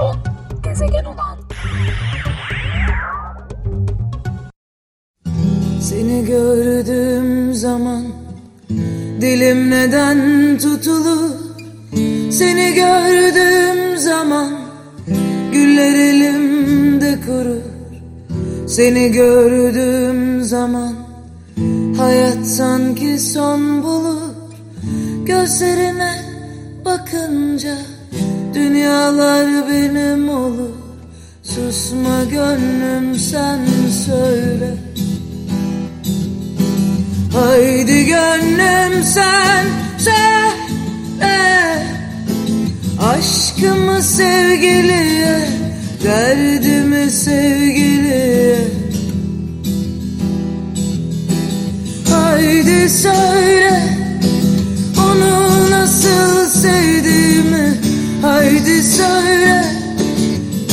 Son gezegen olan. Seni gördüğüm zaman dilim neden tutulur? Seni gördüğüm zaman güller elimde kurur. Seni gördüğüm zaman hayat sanki son bulur. Gözlerine bakınca dünyalar benim olur. Susma gönlüm sen söyle. Haydi gönlüm sen söyle. Aşkımı sevgiliye Derdimi sevgiliye. Haydi söyle Onu nasıl Haydi söyle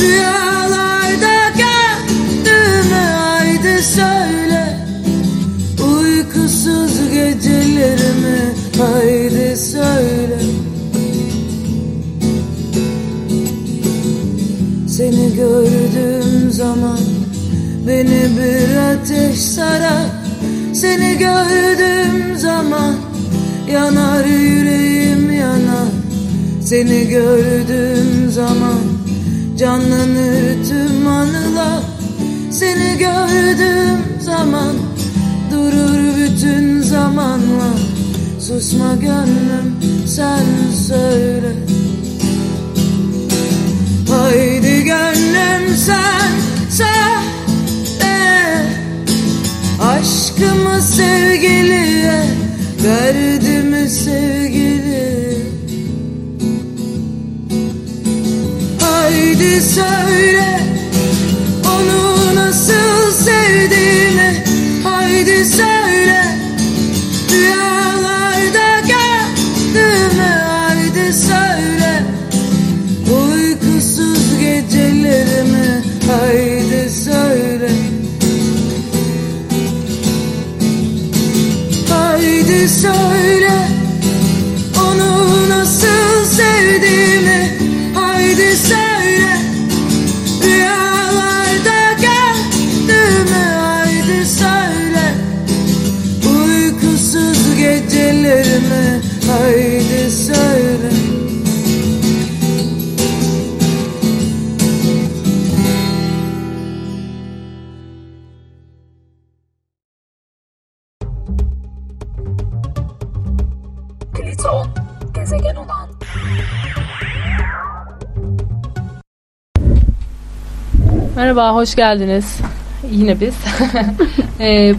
Rüyalarda gördüğümü Haydi söyle. Uykusuz gecelerimi haydi söyle. Seni gördüğüm zaman beni bir ateş sarar. Seni gördüğüm zaman yanar yüreğim yanar Seni gördüğüm zaman canlanır tüm anılar. Seni gördüğüm zaman durur bütün zamanlar. Susma gönlüm sen söyle. Haydi gönlüm sen söyle. Aşkımı sevgiliye Derdimi sevgiliye Haydi söyle Onu nasıl sevdiğini Haydi söyle Rüyalarda gördüğümü Haydi söyle Uykusuz gecelerimi Haydi söyle. Haydi söyle Merhaba, hoş geldiniz. Yine biz. Ee,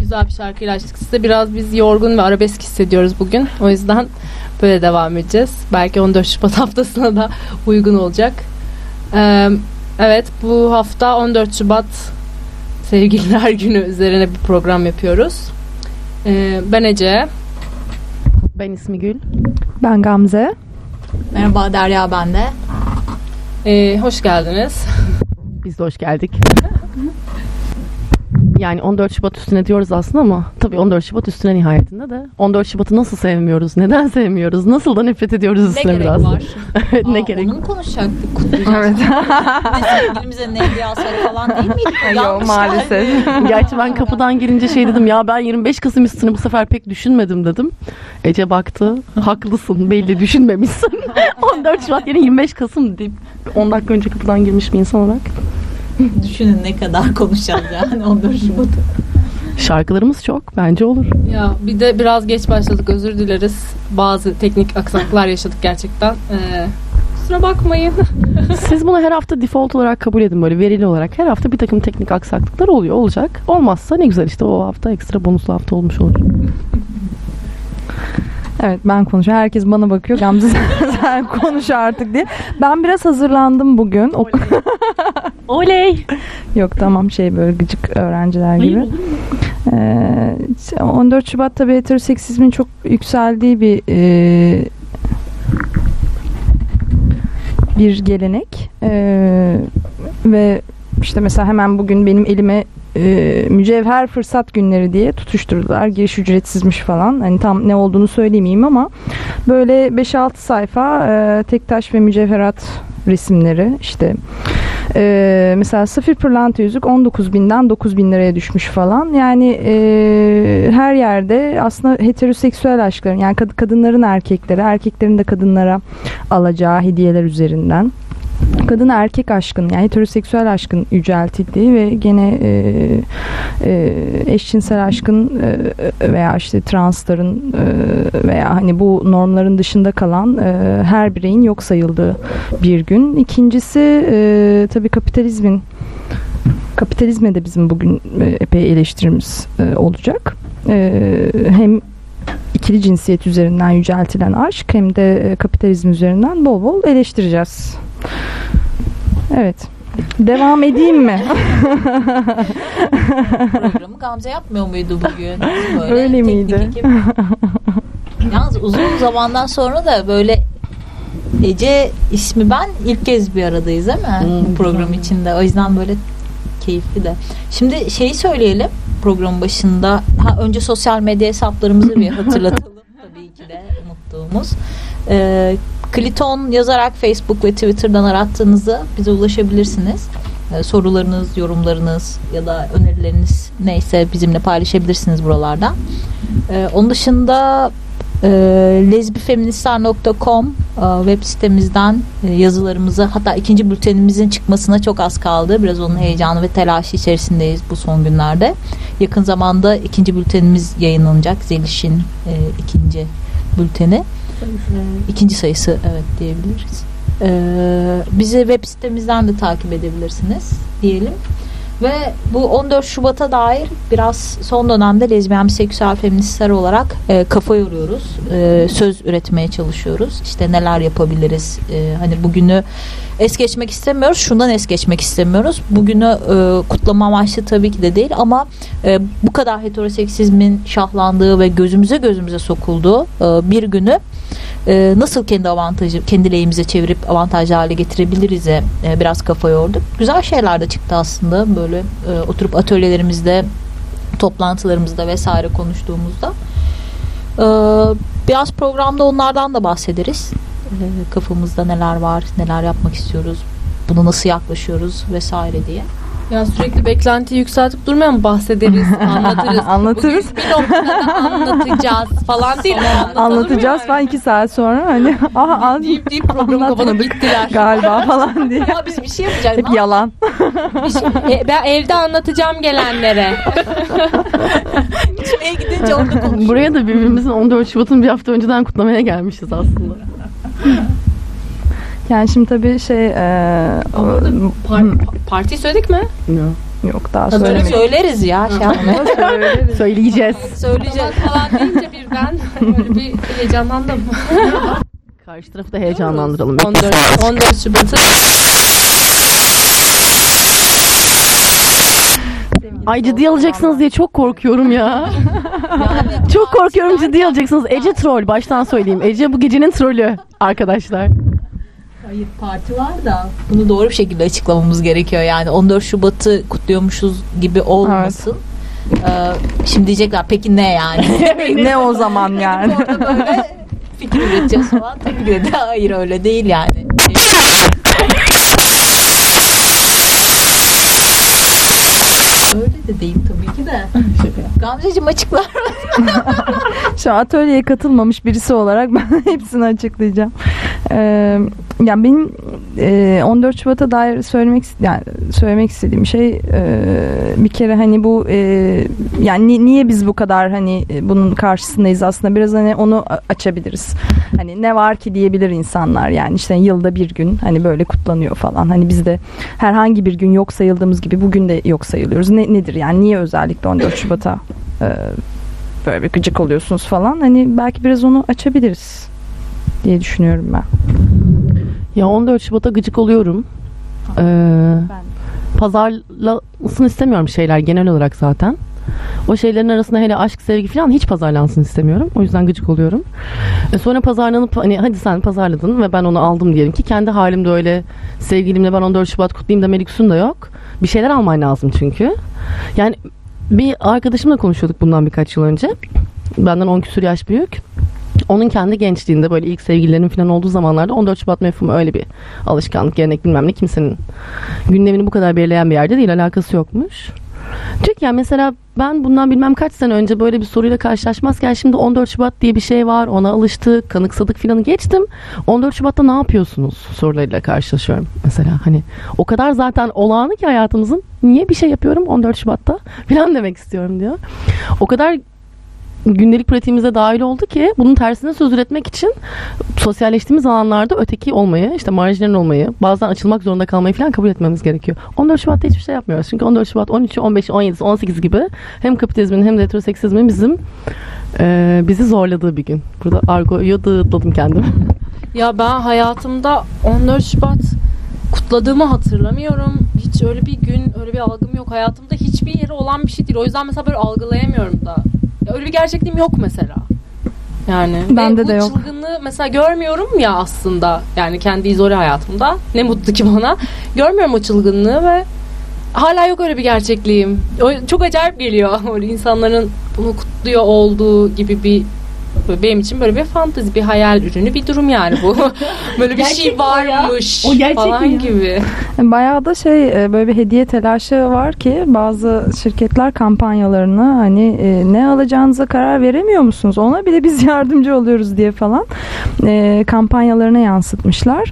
güzel bir şarkıyla açtık size. Biraz biz yorgun ve arabesk hissediyoruz bugün. O yüzden böyle devam edeceğiz. Belki 14 Şubat haftasına da uygun olacak. Ee, evet, bu hafta 14 Şubat Sevgililer Günü üzerine bir program yapıyoruz. Ee, ben Ece. Ben ismi Gül. Ben Gamze. Merhaba Derya ben de. Ee, hoş geldiniz. Biz de hoş geldik. Yani 14 Şubat üstüne diyoruz aslında ama tabii 14 Şubat üstüne nihayetinde de 14 Şubat'ı nasıl sevmiyoruz? Neden sevmiyoruz? Nasıl da nefret ediyoruz Ne üstüne gerek biraz? var? evet ne Aa, gerek? Onu mu konuşacaktık? Kutlayacağız. Evet. Ne sevgilimize nevliyası falan değil miydi? Bu Yok maalesef. Gerçi ben kapıdan girince şey dedim ya ben 25 Kasım üstünü bu sefer pek düşünmedim dedim. Ece baktı. Haklısın belli düşünmemişsin. 14 Şubat yerine 25 Kasım deyip 10 dakika önce kapıdan girmiş bir insan olarak. Düşünün ne kadar konuşacağız yani 14 Şubat'ı. Şarkılarımız çok bence olur. Ya bir de biraz geç başladık özür dileriz. Bazı teknik aksaklıklar yaşadık gerçekten. Ee, kusura bakmayın. Siz bunu her hafta default olarak kabul edin böyle verili olarak. Her hafta bir takım teknik aksaklıklar oluyor olacak. Olmazsa ne güzel işte o hafta ekstra bonuslu hafta olmuş olur. Evet ben konuşuyorum. Herkes bana bakıyor. Gamze sen, sen konuş artık diye. Ben biraz hazırlandım bugün. O- Oley! Yok tamam şey böyle gıcık öğrenciler gibi. Ee, 14 Şubat tabii heteroseksizmin çok yükseldiği bir e, bir gelenek Ee, ve işte mesela hemen bugün benim elime e, mücevher fırsat günleri diye tutuşturdular. Giriş ücretsizmiş falan. Hani tam ne olduğunu söylemeyeyim ama böyle 5-6 sayfa e, tek taş ve mücevherat resimleri işte e, mesela safir pırlanta yüzük 19 binden 9 bin liraya düşmüş falan yani e, her yerde aslında heteroseksüel aşkların yani kad- kadınların erkeklere erkeklerin de kadınlara alacağı hediyeler üzerinden kadın erkek aşkın yani heteroseksüel aşkın yüceltildiği ve gene e, e, eşcinsel aşkın e, veya işte transların e, veya hani bu normların dışında kalan e, her bireyin yok sayıldığı bir gün. İkincisi e, tabii kapitalizmin kapitalizme de bizim bugün e, epey eleştirimiz e, olacak. E, hem ikili cinsiyet üzerinden yüceltilen aşk hem de e, kapitalizm üzerinden bol bol eleştireceğiz. Evet. Devam edeyim mi? Programı Gamze yapmıyor muydu bugün? Böyle Öyle miydi? ekip. Yalnız uzun zamandan sonra da böyle Ece ismi ben ilk kez bir aradayız değil mi? Hmm. Bu program içinde. O yüzden böyle keyifli de. Şimdi şeyi söyleyelim programın başında. Ha, önce sosyal medya hesaplarımızı bir hatırlatalım. Tabii ki de unuttuğumuz. Ee, Kliton yazarak Facebook ve Twitter'dan arattığınızda bize ulaşabilirsiniz. Ee, sorularınız, yorumlarınız ya da önerileriniz neyse bizimle paylaşabilirsiniz buralardan. Ee, onun dışında e, lesbifeministler.com e, web sitemizden e, yazılarımızı hatta ikinci bültenimizin çıkmasına çok az kaldı. Biraz onun heyecanı ve telaşı içerisindeyiz bu son günlerde. Yakın zamanda ikinci bültenimiz yayınlanacak. Zeliş'in e, ikinci bülteni. İkinci sayısı evet diyebiliriz. Ee, bizi web sitemizden de takip edebilirsiniz diyelim. Ve bu 14 Şubat'a dair biraz son dönemde lezbiyen biseksüel feministler olarak e, kafa yoruyoruz. E, söz üretmeye çalışıyoruz. İşte neler yapabiliriz. E, hani bugünü es geçmek istemiyoruz. Şundan es geçmek istemiyoruz. Bugünü e, kutlama amaçlı tabii ki de değil ama e, bu kadar heteroseksizmin şahlandığı ve gözümüze gözümüze sokulduğu e, bir günü e, nasıl kendi avantajı, kendi lehimize çevirip avantajlı hale getirebiliriz'e e, biraz kafa yorduk. Güzel şeyler de çıktı aslında böyle e, oturup atölyelerimizde, toplantılarımızda vesaire konuştuğumuzda. E, biraz programda onlardan da bahsederiz. E, kafamızda neler var, neler yapmak istiyoruz, bunu nasıl yaklaşıyoruz vesaire diye. Ya sürekli beklentiyi yükseltip durmuyor mu? Bahsederiz, anlatırız. Anlatırız. Bugün bir noktada anlatacağız falan değil. Anlatacağız falan iki saat sonra hani aha an- Deyip deyip programı kapatıp gittiler. galiba falan diye. Ama biz bir şey yapacağız. Hep yalan. Şey- e, ben evde anlatacağım gelenlere. İçmeye gidince orada konuşuyoruz. Buraya da birbirimizin 14 Şubat'ın bir hafta önceden kutlamaya gelmişiz aslında. Yani şimdi tabii şey e, Par- partiyi söyledik mi? yok daha Tabii söylemedim. Söyleriz ya. Şey yapma. Söyleyeceğiz. Söyleyeceğiz. falan deyince birden böyle bir heyecanlandım. Karşı tarafı da heyecanlandıralım. 14, 14 Şubat'ı Ay ciddi alacaksınız diye çok korkuyorum ya. çok korkuyorum ciddi alacaksınız. Ece troll baştan söyleyeyim. Ece bu gecenin trollü arkadaşlar. Hayır parti var da bunu doğru bir şekilde açıklamamız gerekiyor. Yani 14 Şubat'ı kutluyormuşuz gibi olmasın. Ee, şimdi diyecekler peki ne yani? ne o zaman yani? Orada böyle fikir üreteceğiz falan. Tabii ki de hayır öyle değil yani. Öyle de değil tabii ki de. Gamzeciğim açıklar. Şu an atölyeye katılmamış birisi olarak ben hepsini açıklayacağım. Ee, yani benim e, 14 Şubat'a dair söylemek yani söylemek istediğim şey e, bir kere hani bu e, yani ni- niye biz bu kadar hani e, bunun karşısındayız aslında biraz hani onu açabiliriz. Hani ne var ki diyebilir insanlar yani işte yılda bir gün hani böyle kutlanıyor falan. Hani biz de herhangi bir gün yok sayıldığımız gibi bugün de yok sayılıyoruz. Ne, nedir yani niye özellikle 14 Şubat'a e, böyle bir gıcık oluyorsunuz falan. Hani belki biraz onu açabiliriz diye düşünüyorum ben. Ya 14 Şubat'a gıcık oluyorum. Ee, pazarlasın istemiyorum şeyler genel olarak zaten. O şeylerin arasında hele aşk, sevgi falan hiç pazarlansın istemiyorum. O yüzden gıcık oluyorum. E sonra pazarlanıp hani hadi sen pazarladın ve ben onu aldım diyelim ki kendi halimde öyle sevgilimle ben 14 Şubat kutlayayım da lüksüm da yok. Bir şeyler alman lazım çünkü. Yani bir arkadaşımla konuşuyorduk bundan birkaç yıl önce. Benden 10 küsur yaş büyük. Onun kendi gençliğinde böyle ilk sevgililerin falan olduğu zamanlarda 14 Şubat mefhumu öyle bir alışkanlık, gelenek bilmem ne kimsenin gündemini bu kadar belirleyen bir yerde değil alakası yokmuş. Diyor ki yani mesela ben bundan bilmem kaç sene önce böyle bir soruyla karşılaşmazken şimdi 14 Şubat diye bir şey var ona alıştık kanıksadık filanı geçtim. 14 Şubat'ta ne yapıyorsunuz? sorularıyla karşılaşıyorum mesela. Hani o kadar zaten olağanı ki hayatımızın niye bir şey yapıyorum 14 Şubat'ta? filan demek istiyorum diyor. O kadar gündelik pratiğimize dahil oldu ki bunun tersine söz üretmek için sosyalleştiğimiz alanlarda öteki olmayı, işte marjinal olmayı, bazen açılmak zorunda kalmayı falan kabul etmemiz gerekiyor. 14 Şubat'ta hiçbir şey yapmıyoruz. Çünkü 14 Şubat 13'ü, 15'i, 17'si, 18 gibi hem kapitalizmin hem de heteroseksizmin bizim e, bizi zorladığı bir gün. Burada argoyu dağıtladım kendim. Ya ben hayatımda 14 Şubat kutladığımı hatırlamıyorum. Hiç öyle bir gün, öyle bir algım yok. Hayatımda hiçbir yeri olan bir şey değil. O yüzden mesela böyle algılayamıyorum da. Ya öyle bir gerçekliğim yok mesela. Yani Bende de bu yok. çılgınlığı mesela görmüyorum ya aslında. Yani kendi izole hayatımda. Ne mutlu ki bana. Görmüyorum o çılgınlığı ve hala yok öyle bir gerçekliğim. O çok acayip geliyor. Öyle insanların bunu kutluyor olduğu gibi bir böyle benim için böyle bir fantezi, bir hayal ürünü bir durum yani bu. böyle bir şey Gerçek o ya. varmış O gerçek falan mi ya? gibi. Bayağı da şey e, böyle bir hediye telaşı var ki bazı şirketler kampanyalarını hani e, ne alacağınıza karar veremiyor musunuz? Ona bile biz yardımcı oluyoruz diye falan e, kampanyalarına yansıtmışlar.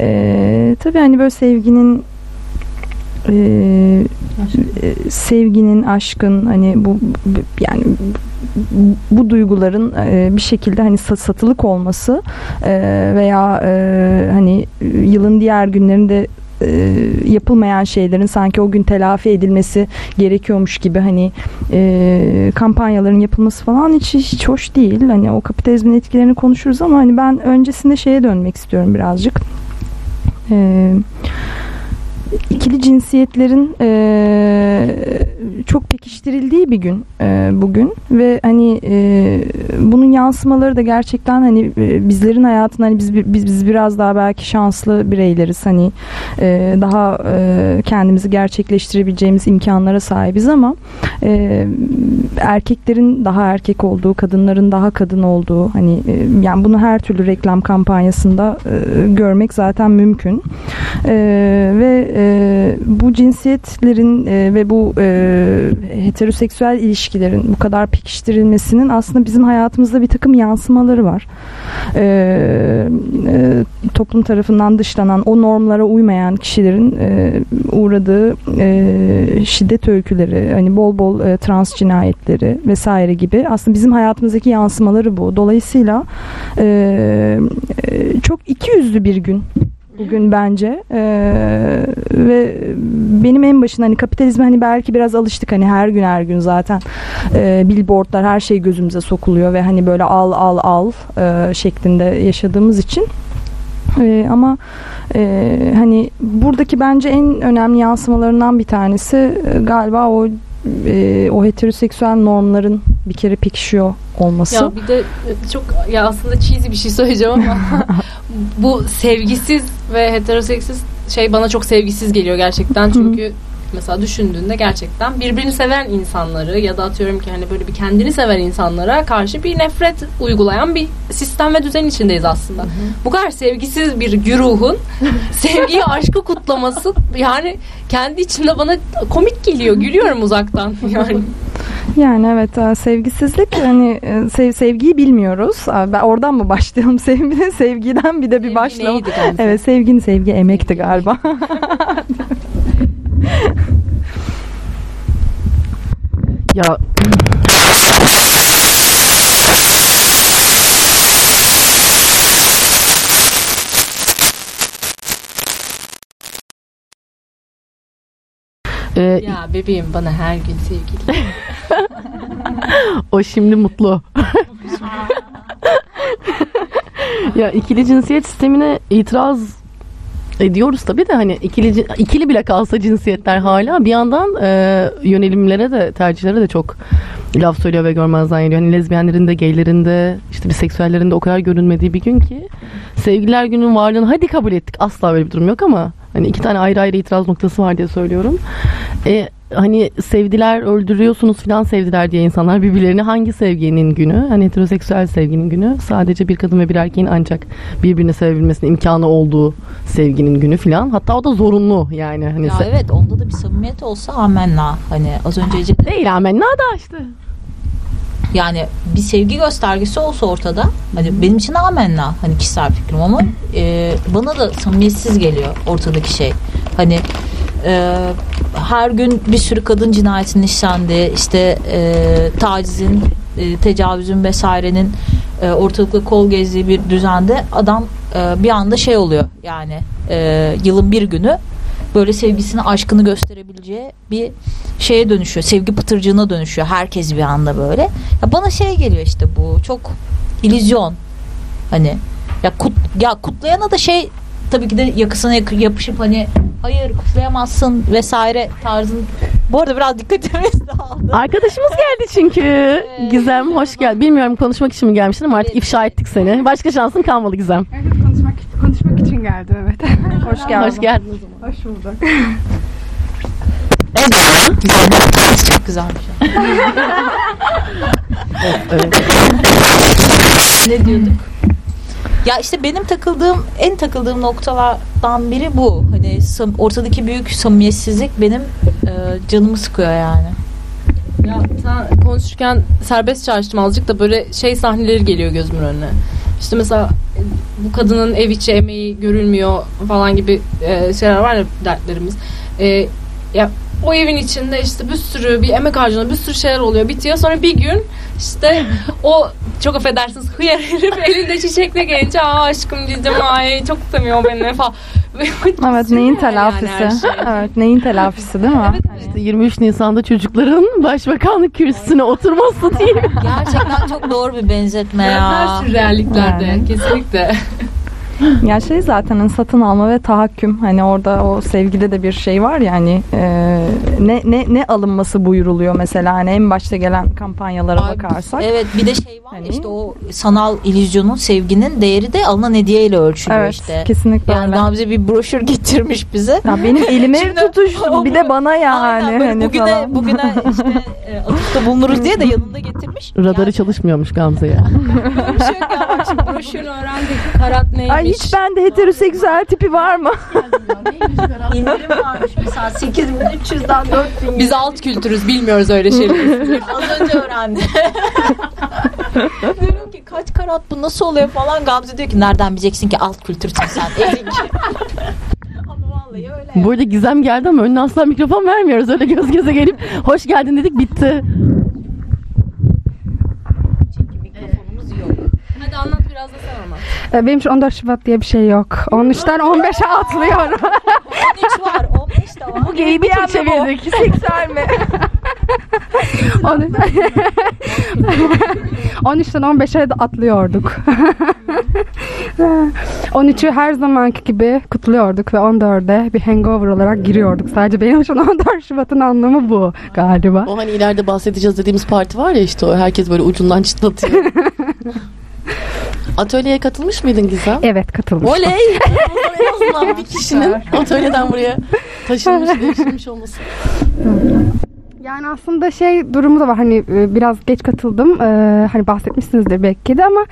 E, tabii hani böyle sevginin e, sevginin, aşkın hani bu bu- yani bu duyguların e, bir şekilde hani sa- satılık olması e, veya e, hani yılın diğer günlerinde e, yapılmayan şeylerin sanki o gün telafi edilmesi gerekiyormuş gibi hani e, kampanyaların yapılması falan hiç hiç hoş değil. Hani o kapitalizmin etkilerini konuşuruz ama hani ben öncesinde şeye dönmek istiyorum birazcık. E, ikili cinsiyetlerin e, çok pekiştirildiği bir gün e, bugün ve hani e, bunun yansımaları da gerçekten hani e, bizlerin hayatında hani biz, biz biz biraz daha belki şanslı bireyleriz hani e, daha e, kendimizi gerçekleştirebileceğimiz imkanlara sahibiz ama e, erkeklerin daha erkek olduğu, kadınların daha kadın olduğu hani e, yani bunu her türlü reklam kampanyasında e, görmek zaten mümkün. E, ve e, bu cinsiyetlerin e, ve bu e, heteroseksüel ilişkilerin bu kadar pekiştirilmesinin aslında bizim hayatımızda bir takım yansımaları var. E, e, toplum tarafından dışlanan, o normlara uymayan kişilerin e, uğradığı e, şiddet öyküleri, hani bol bol e, trans cinayetleri vesaire gibi aslında bizim hayatımızdaki yansımaları bu. Dolayısıyla e, e, çok iki yüzlü bir gün bugün bence. Ee, ve benim en başında hani kapitalizme hani belki biraz alıştık hani her gün her gün zaten e, billboardlar her şey gözümüze sokuluyor ve hani böyle al al al e, şeklinde yaşadığımız için. E, ama e, hani buradaki bence en önemli yansımalarından bir tanesi e, galiba o e, o heteroseksüel normların bir kere pekişiyor olması. Ya bir de çok ya aslında cheesy bir şey söyleyeceğim ama bu sevgisiz ve heteroseksiz şey bana çok sevgisiz geliyor gerçekten. Çünkü mesela düşündüğünde gerçekten birbirini seven insanları ya da atıyorum ki hani böyle bir kendini seven insanlara karşı bir nefret uygulayan bir sistem ve düzen içindeyiz aslında. Bu kadar sevgisiz bir güruhun sevgiyi aşkı kutlaması yani kendi içimde bana komik geliyor. Gülüyorum uzaktan yani. Yani evet e, sevgisizlik hani e, sev, sevgiyi bilmiyoruz. Ben oradan mı başlayalım sevgi sevgiden bir de bir başlayalım. Evet sevginin sevgi emekti galiba. Ya Ee, Ya bebeğim bana her gün sevgili. O şimdi mutlu. ya ikili cinsiyet sistemine itiraz ediyoruz tabii de hani ikili ikili bile kalsa cinsiyetler hala bir yandan e, yönelimlere de tercihlere de çok laf söylüyor ve görmezden geliyor. Hani lezbiyenlerin de gaylerin de işte biseksüellerin de o kadar görünmediği bir gün ki sevgililer günün varlığını hadi kabul ettik. Asla böyle bir durum yok ama hani iki tane ayrı ayrı itiraz noktası var diye söylüyorum. E, hani sevdiler öldürüyorsunuz falan sevdiler diye insanlar birbirlerini hangi sevginin günü? Hani heteroseksüel sevginin günü. Sadece bir kadın ve bir erkeğin ancak birbirini sevebilmesine imkanı olduğu sevginin günü falan. Hatta o da zorunlu yani. Hani Ya evet onda da bir samimiyet olsa amenna. Hani az önce Ece de- Değil amenna da işte. yani bir sevgi göstergesi olsa ortada hani benim için amenna hani kişisel fikrim ama e, bana da samimiyetsiz geliyor ortadaki şey. Hani e, her gün bir sürü kadın cinayetinin işlendiği işte e, tacizin e, tecavüzün vesairenin e, ortalıkta kol gezdiği bir düzende adam e, bir anda şey oluyor yani e, yılın bir günü böyle sevgisini aşkını gösterebileceği bir şeye dönüşüyor. Sevgi pıtırcığına dönüşüyor. Herkes bir anda böyle. Ya bana şey geliyor işte bu çok illüzyon. Hani ya kut, ya kutlayana da şey tabii ki de yakasına yak- yapışıp hani hayır kutlayamazsın vesaire tarzın. Bu arada biraz dikkatimiz dağıldı. Arkadaşımız geldi çünkü. Gizem hoş geldin. Bilmiyorum konuşmak için mi gelmiştin ama artık Evet. ifşa ettik seni. Başka şansın kalmadı Gizem. Evet konuşmak konuşmak için geldim evet. Hoş geldin. Hoş geldin. Hoş bulduk. Çok güzelmiş. Evet. ne diyorduk? Ya işte benim takıldığım en takıldığım noktalardan biri bu. Hani ortadaki büyük samimiyetsizlik benim e, canımı sıkıyor yani. Ya sen konuşurken serbest çalıştım azıcık da böyle şey sahneleri geliyor gözümün önüne. İşte mesela bu kadının ev içi emeği görülmüyor falan gibi e, şeyler var ya dertlerimiz. E, ya o evin içinde işte bir sürü bir emek harcanıyor, bir sürü şeyler oluyor, bitiyor. Sonra bir gün işte o çok affedersiniz hıyar herif elinde çiçekle gelince aa aşkım diyeceğim ay çok seviyor beni falan. Evet neyin Yani telafisi? şey. Evet neyin telafisi değil mi? Evet, İşte 23 Nisan'da çocukların başbakanlık kürsüsüne oturması diye. Gerçekten çok doğru bir benzetme ya. Her sürrealliklerde Yani. kesinlikle. Ya şey zaten hani satın alma ve tahakküm hani orada o sevgide de bir şey var yani ne ne ne alınması buyuruluyor mesela hani en başta gelen kampanyalara Ay, bakarsak. Evet bir de şey var ya Hani- işte o sanal illüzyonun sevginin değeri de alınan hediyeyle ölçülüyor Evet işte. kesinlikle Yani öyle. Gamze bir broşür getirmiş bize. Ya benim elime Şimdi tutuştu o bir de bana yani Aynen böyle hani bugüne, falan. bugüne işte e, atıfta bulunuruz diye de yanında getirmiş. Radarı Yani çalışmıyormuş Gamze ya. böyle bir şey yok ya bak şimdi Broşürünü öğrendik. Karat neymiş? Ay hiç bende heteroseksüel tipi var mı? indirim varmış mesela 8300'den 4000 Biz alt kültürüz bilmiyoruz öyle şeyleri. az önce öğrendim. Diyorum ki kaç karat bu nasıl oluyor falan. Gamze diyor ki nereden bileceksin ki alt kültürsün sen ezik. Ama vallahi öyle. Bu arada Gizem geldi ama önüne asla mikrofon vermiyoruz. Öyle göz göze gelip hoş geldin dedik bitti. Çünkü mikrofonumuz yok. Hadi anlat biraz da sen anlat. Ee, Benim için 14 Şubat diye bir şey yok. 13'ten 15'e atlıyorum. 13 var 15 de var. Bu geyi bir tur çevirdik. Seksüel mi? 13'ten 15'e de atlıyorduk. 13'ü her zamanki gibi kutluyorduk ve 14'e bir hangover olarak giriyorduk. Sadece benim için 14 Şubat'ın anlamı bu galiba. O hani ileride bahsedeceğiz dediğimiz parti var ya işte o herkes böyle ucundan çıtlatıyor. Atölyeye katılmış mıydın Gizem? Evet katılmış. Oley! en azından bir kişinin atölyeden buraya taşınmış, devşirmiş olması. Yani aslında şey durumu da var hani e, biraz geç katıldım Ee, hani bahsetmişsinizdir belki de ama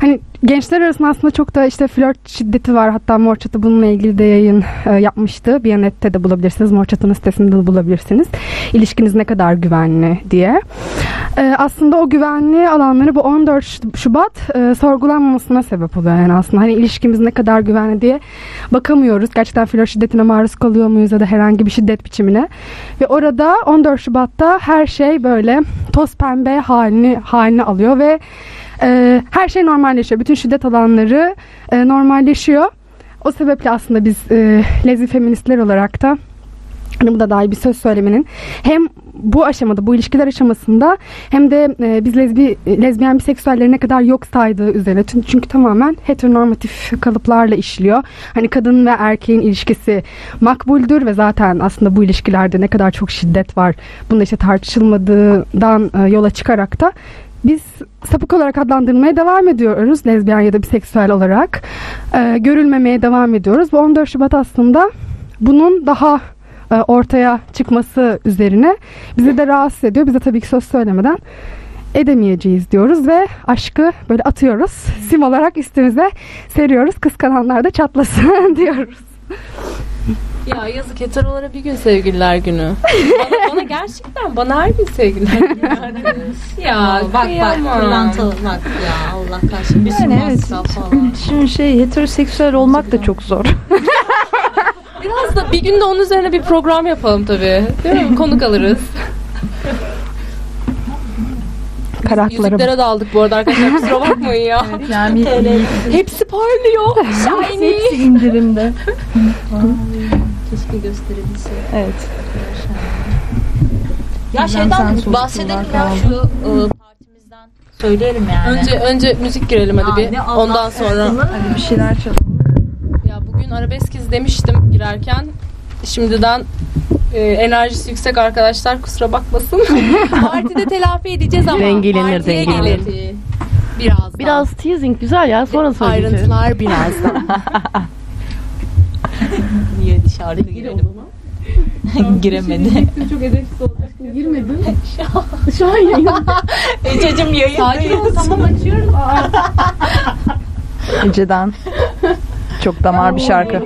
hani gençler arasında aslında çok da işte flört şiddeti var. Hatta Mor bununla ilgili de yayın e, yapmıştı. Biyanet'te de bulabilirsiniz. Mor sitesinde de bulabilirsiniz. İlişkiniz ne kadar güvenli diye. Ee, aslında o güvenli alanları bu 14 Ş- Şubat e, sorgulanmamasına sebep oluyor. Yani aslında hani ilişkimiz ne kadar güvenli diye bakamıyoruz. Gerçekten flört şiddetine maruz kalıyor muyuz ya da herhangi bir şiddet biçimine? Ve orada 14 Şubat'ta her şey böyle toz pembe halini halini alıyor ve e, her şey normalleşiyor. Bütün şiddet alanları e, normalleşiyor. O sebeple aslında biz e, lezbi feministler olarak da hani bu da dair bir söz söylemenin hem bu aşamada bu ilişkiler aşamasında hem de e, biz lezbi lezbiyen biseksüelleri ne kadar yok saydığı üzerine Çünkü- tamamen heteronormatif kalıplarla işliyor. Hani kadın ve erkeğin ilişkisi makbuldür ve zaten aslında bu ilişkilerde ne kadar çok şiddet var. Bunda işte tartışılmadığından e, yola çıkarak da biz sapık olarak adlandırmaya devam ediyoruz lezbiyen ya da biseksüel olarak. E, görülmemeye devam ediyoruz. Bu 14 Şubat aslında bunun daha e, ortaya çıkması üzerine bizi de rahatsız ediyor. Biz de tabii ki söz söylemeden edemeyeceğiz diyoruz ve aşkı böyle atıyoruz. Sim olarak üstümüze seriyoruz. Kıskananlar da çatlasın diyoruz. Ya yazık heterolara bir gün sevgililer günü. bana, bana gerçekten bana her gün sevgililer günü. ya bak bak pırlantalı bak ya Allah karşı bir sürü Yani evet. falan. Şimdi şey heteroseksüel olmak da çok zor. Biraz da bir gün de onun üzerine bir program yapalım tabii. Değil mi? Konuk alırız. Karaklara bak. Yüzüklere daldık bu arada arkadaşlar kusura bakmayın ya. Yani Hepsi parlıyor. Shiny. hepsi indirimde. Keşke gösterebilse. Evet. Ya şeyden bahsedelim ya şu e, partimizden söyleyelim yani. Önce önce müzik girelim hadi Ya bir. ne Allah Ondan sonra. Hadi bir şeyler çalalım. Ya bugün arabeskiz demiştim girerken. Şimdiden e, enerjisi yüksek arkadaşlar kusura bakmasın. Partide telafi edeceğiz ama. Dengelenir, partiye dengelenir. gelir. Birazdan. Biraz teasing güzel ya sonra söyleyeceğiz. ayrıntılar birazdan. Dışarıda girelim? Giremedi. Çok edepsiz olacaksın. Girmedin. Şu an yayın. Ececiğim yayın. Sakin ol tamam açıyorum. Aa, Ece'den. Çok damar bir şarkı.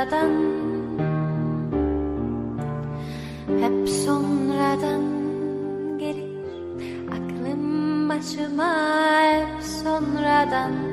Sonradan hep sonradan gelir. Aklım başıma hep sonradan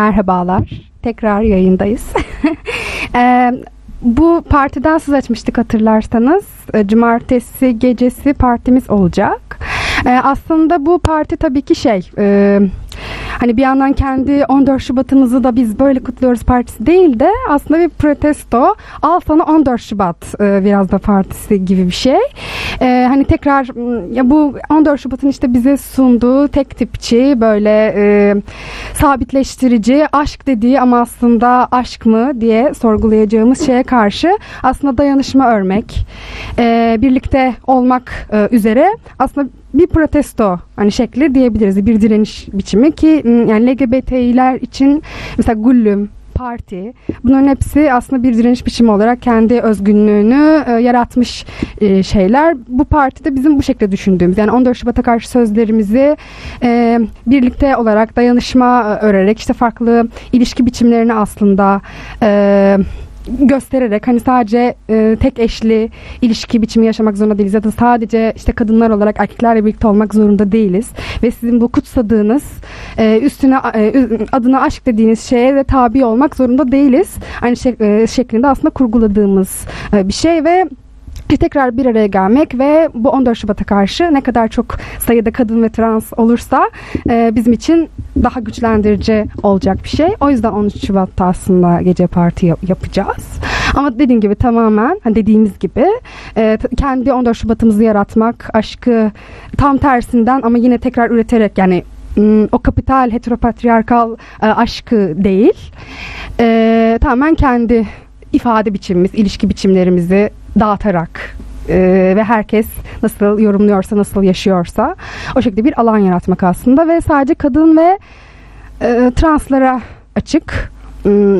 Merhabalar. Tekrar yayındayız. Eee, bu partiden söz açmıştık hatırlarsanız. E, Cumartesi gecesi partimiz olacak. E, aslında bu parti tabii ki şey... e, Hani bir yandan kendi 14 Şubat'ımızı da biz böyle kutluyoruz partisi değil de aslında bir protesto. Al sana 14 Şubat e, biraz da partisi gibi bir şey. E, hani tekrar ya bu 14 Şubat'ın işte bize sunduğu tek tipçi böyle e, sabitleştirici aşk dediği ama aslında aşk mı diye sorgulayacağımız şeye karşı aslında dayanışma örmek, e, birlikte olmak e, üzere aslında bir protesto hani şekli diyebiliriz. Bir direniş biçimi ki yani LGBT'ler için mesela Gullüm parti bunların hepsi aslında bir direniş biçimi olarak kendi özgünlüğünü e, yaratmış e, şeyler. Bu partide bizim bu şekilde düşündüğümüz yani 14 Şubat'a karşı sözlerimizi e, birlikte olarak dayanışma e, örerek işte farklı ilişki biçimlerini aslında e, göstererek hani sadece e, tek eşli ilişki biçimi yaşamak zorunda değiliz ya da sadece işte kadınlar olarak erkeklerle birlikte olmak zorunda değiliz ve sizin bu kutsadığınız e, üstüne e, adına aşk dediğiniz şeye de tabi olmak zorunda değiliz. Aynı şek- e, şeklinde aslında kurguladığımız e, bir şey ve tekrar bir araya gelmek ve bu 14 Şubat'a karşı ne kadar çok sayıda kadın ve trans olursa e, bizim için daha güçlendirici olacak bir şey. O yüzden 13 Şubat'ta aslında gece parti yap- yapacağız. Ama dediğim gibi tamamen hani dediğimiz gibi e, kendi 14 Şubat'ımızı yaratmak, aşkı tam tersinden ama yine tekrar üreterek yani o kapital heteropatriyarkal e, aşkı değil. E, tamamen kendi ifade biçimimiz, ilişki biçimlerimizi dağıtarak e, ve herkes nasıl yorumluyorsa, nasıl yaşıyorsa o şekilde bir alan yaratmak aslında ve sadece kadın ve e, translara açık.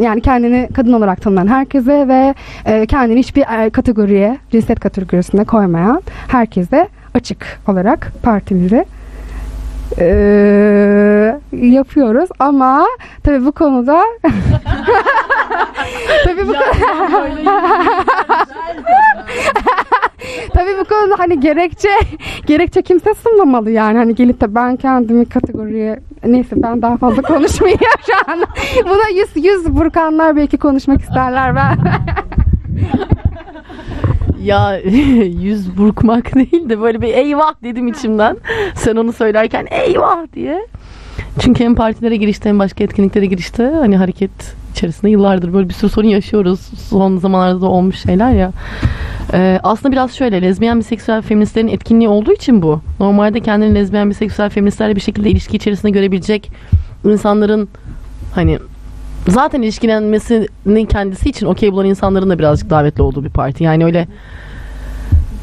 Yani kendini kadın olarak tanınan herkese ve e, kendini hiçbir e, kategoriye, cinsiyet kategorisine koymayan herkese açık olarak partimizi e, yapıyoruz ama tabii bu konuda tabii bu Tabii bu konuda hani gerekçe gerekçe kimse sunmamalı yani hani gelip de ben kendimi kategoriye neyse ben daha fazla konuşmayayım şu an. Buna yüz yüz burkanlar belki konuşmak isterler ben. Ya yüz burkmak değil de böyle bir eyvah dedim içimden. Sen onu söylerken eyvah diye. Çünkü hem partilere girişte hem başka etkinliklere girişte hani hareket içerisinde yıllardır böyle bir sürü sorun yaşıyoruz. Son zamanlarda da olmuş şeyler ya. Ee, aslında biraz şöyle lezbiyen biseksüel feministlerin etkinliği olduğu için bu. Normalde kendini lezbiyen biseksüel feministlerle bir şekilde ilişki içerisinde görebilecek insanların hani zaten ilişkilenmesinin kendisi için okey bulan insanların da birazcık davetli olduğu bir parti. Yani öyle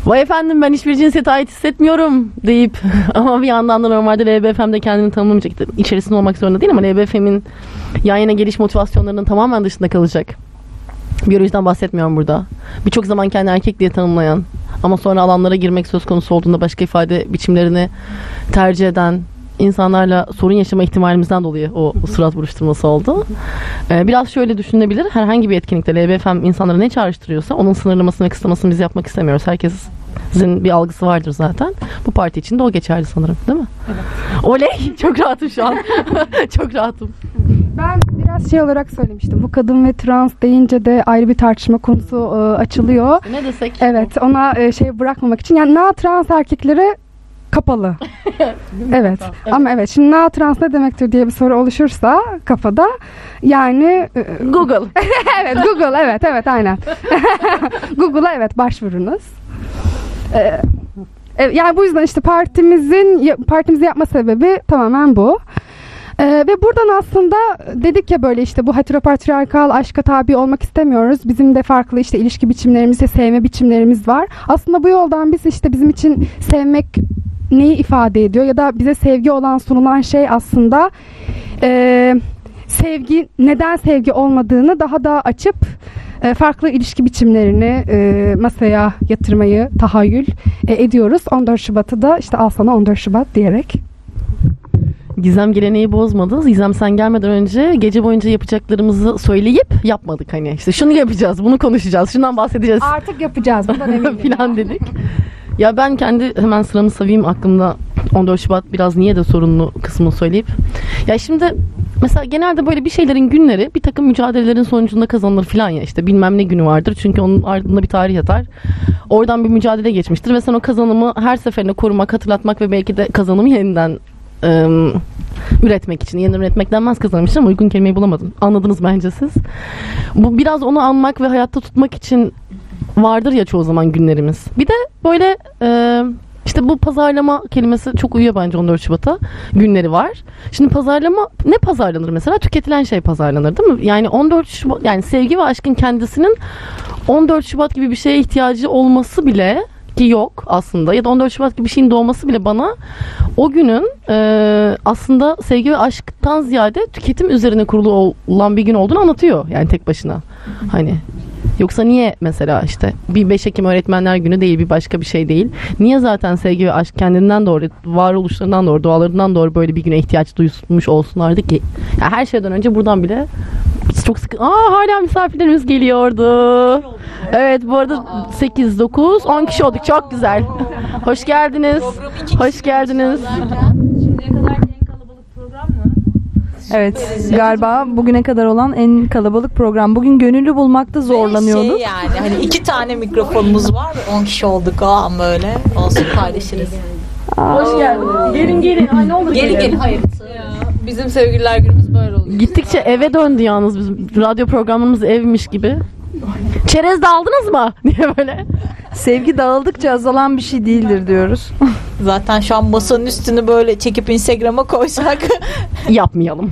Vay efendim ben hiçbir cinsiyete ait hissetmiyorum deyip ama bir yandan da normalde LBFM'de kendini tanımlamayacak içerisinde olmak zorunda değil ama LBFM'in yan yana geliş motivasyonlarının tamamen dışında kalacak. Biyolojiden bahsetmiyorum burada. Birçok zaman kendi erkek diye tanımlayan ama sonra alanlara girmek söz konusu olduğunda başka ifade biçimlerini tercih eden insanlarla sorun yaşama ihtimalimizden dolayı o surat buruşturması oldu. Ee, biraz şöyle düşünülebilir. Herhangi bir etkinlikte LBFM insanlara ne çağrıştırıyorsa onun sınırlamasını ve kısıtlamasını biz yapmak istemiyoruz. Herkesin bir algısı vardır zaten. Bu parti için de o geçerli sanırım değil mi? Evet. Oley! Çok rahatım şu an. Çok rahatım. Ben biraz şey olarak söylemiştim. Bu kadın ve trans deyince de ayrı bir tartışma konusu e, açılıyor. Ne desek? Evet ona e, şey bırakmamak için yani na trans erkeklere kapalı. evet. Ama evet şimdi na trans ne demektir diye bir soru oluşursa kafada yani e, Google. evet Google evet evet aynen. Google'a evet başvurunuz. Ee, evet, yani bu yüzden işte partimizin partimizi yapma sebebi tamamen bu. Ee, ve buradan aslında dedik ya böyle işte bu heteropatriarkal aşka tabi olmak istemiyoruz. Bizim de farklı işte ilişki biçimlerimiz ve sevme biçimlerimiz var. Aslında bu yoldan biz işte bizim için sevmek neyi ifade ediyor ya da bize sevgi olan sunulan şey aslında e, sevgi neden sevgi olmadığını daha da açıp e, farklı ilişki biçimlerini e, masaya yatırmayı tahayyül e, ediyoruz. 14 Şubat'ı da işte al sana 14 Şubat diyerek. Gizem geleneği bozmadı. Gizem sen gelmeden önce gece boyunca yapacaklarımızı söyleyip yapmadık hani. İşte şunu yapacağız, bunu konuşacağız, şundan bahsedeceğiz Artık yapacağız. Bundan eminim. filan dedik. Ya ben kendi hemen sıramı savayım aklımda 14 Şubat biraz niye de sorunlu kısmını söyleyip. Ya şimdi mesela genelde böyle bir şeylerin günleri bir takım mücadelelerin sonucunda kazanılır filan ya işte bilmem ne günü vardır. Çünkü onun ardında bir tarih yatar. Oradan bir mücadele geçmiştir ve sen o kazanımı her seferinde korumak, hatırlatmak ve belki de kazanımı yeniden ım, üretmek için. Yeniden üretmek denmez kazanım için ama uygun kelimeyi bulamadım. Anladınız bence siz. Bu biraz onu anmak ve hayatta tutmak için vardır ya çoğu zaman günlerimiz. Bir de böyle e, işte bu pazarlama kelimesi çok uyuyor bence 14 Şubat'a. Günleri var. Şimdi pazarlama ne pazarlanır mesela? Tüketilen şey pazarlanır değil mi? Yani 14 Şubat yani sevgi ve aşkın kendisinin 14 Şubat gibi bir şeye ihtiyacı olması bile ki yok aslında ya da 14 Şubat gibi bir şeyin doğması bile bana o günün e, aslında sevgi ve aşktan ziyade tüketim üzerine kurulu olan bir gün olduğunu anlatıyor yani tek başına. Hani Yoksa niye mesela işte bir 5 Ekim öğretmenler günü değil bir başka bir şey değil. Niye zaten sevgi ve aşk kendinden doğru, varoluşlarından doğru, doğalarından doğru böyle bir güne ihtiyaç duymuş olsunlardı ki. Ya her şeyden önce buradan bile çok sıkı. Aa hala misafirlerimiz geliyordu. Evet bu arada 8 9 10 kişi olduk. Çok güzel. Hoş geldiniz. Hoş geldiniz. Evet galiba bugüne kadar olan en kalabalık program. Bugün gönüllü bulmakta zorlanıyorduk. Şey yani hani iki tane mikrofonumuz var ve 10 kişi olduk o an böyle. Olsun paylaşırız. Hoş geldiniz. Gelin gelin. Ay ne olur Gelin gelin hayır. Bizim sevgililer günümüz böyle oluyor. Gittikçe eve döndü yalnız bizim radyo programımız evmiş gibi. Çerez de aldınız mı? diye böyle. Sevgi dağıldıkça azalan bir şey değildir diyoruz. Zaten şu an masanın üstünü böyle çekip Instagram'a koysak Yapmayalım.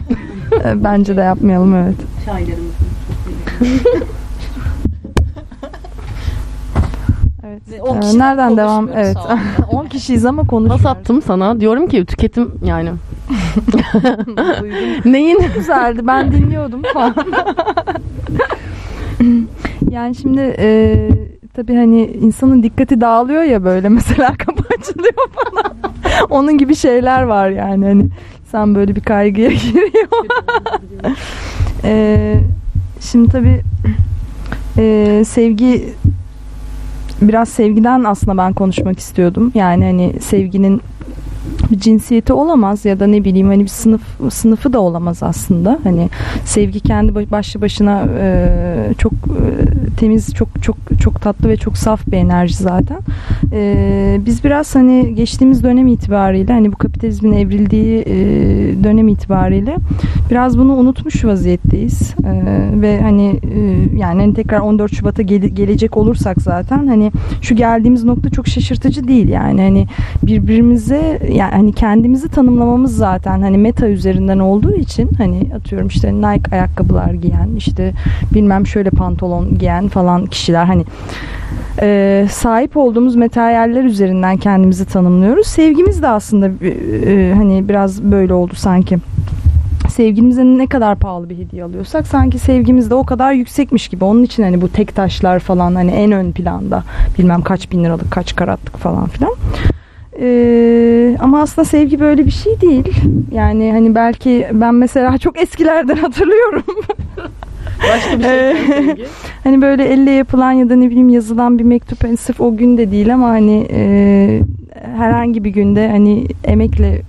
Ee, Bence de yapmayalım evet. Evet. on Ee, kişiden nereden devam? Evet. konuşmuyoruz 10 kişiyiz ama konuş. Pas attım sana. Diyorum ki tüketim yani. Neyin? güzeldi. Ben dinliyordum falan. yani şimdi e, tabii hani insanın dikkati dağılıyor ya böyle mesela kapı açılıyor falan. Onun gibi şeyler var yani hani sen böyle bir kaygıya giriyor. E, şimdi tabii e, sevgi biraz sevgiden aslında ben konuşmak istiyordum. Yani hani sevginin bir cinsiyeti olamaz ya da ne bileyim hani bir sınıf sınıfı da olamaz aslında. Hani sevgi kendi baş- başlı başına e, çok e, temiz, çok çok çok tatlı ve çok saf bir enerji zaten. E, biz biraz hani geçtiğimiz dönem itibariyle hani bu kapitalizmin evrildiği e, dönem itibariyle biraz bunu unutmuş vaziyetteyiz. E, ve hani e, yani hani tekrar 14 Şubat'a gele- gelecek olursak zaten hani şu geldiğimiz nokta çok şaşırtıcı değil yani hani birbirimize yani hani kendimizi tanımlamamız zaten hani meta üzerinden olduğu için hani atıyorum işte Nike ayakkabılar giyen işte bilmem şöyle pantolon giyen falan kişiler hani e, sahip olduğumuz materyaller üzerinden kendimizi tanımlıyoruz. Sevgimiz de aslında e, hani biraz böyle oldu sanki sevgimize ne kadar pahalı bir hediye alıyorsak sanki sevgimiz de o kadar yüksekmiş gibi. Onun için hani bu tek taşlar falan hani en ön planda bilmem kaç bin liralık kaç karatlık falan filan. Ee, ama aslında sevgi böyle bir şey değil. Yani hani belki ben mesela çok eskilerden hatırlıyorum. Başka bir şey. sevgi. hani böyle elle yapılan ya da ne bileyim yazılan bir mektup hani sırf o gün de değil ama hani e, herhangi bir günde hani emekle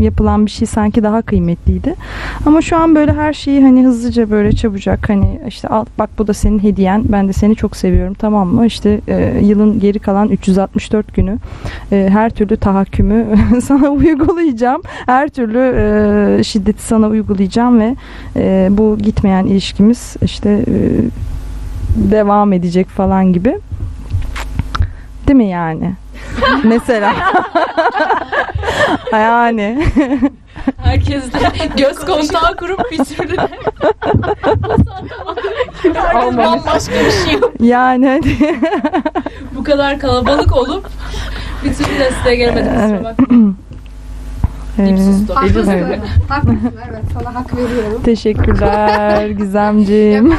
yapılan bir şey sanki daha kıymetliydi. Ama şu an böyle her şeyi hani hızlıca böyle çabucak hani işte al bak bu da senin hediyen ben de seni çok seviyorum tamam mı? İşte e, yılın geri kalan 364 günü e, her türlü tahakkümü sana uygulayacağım. Her türlü e, şiddeti sana uygulayacağım ve e, bu gitmeyen ilişkimiz işte e, devam edecek falan gibi. Değil mi yani? Mesela. yani. Herkesle göz kontağı kurup bitirdiler. herkes bambaşka bir şey yok. yani Bu kadar kalabalık olup bir türlü desteğe gelemedik. kusura Evet. bakma. Deyip e, sustum. Haklısın. Evet. Haklısın. Evet sana hak veriyorum. teşekkürler Gizemciğim.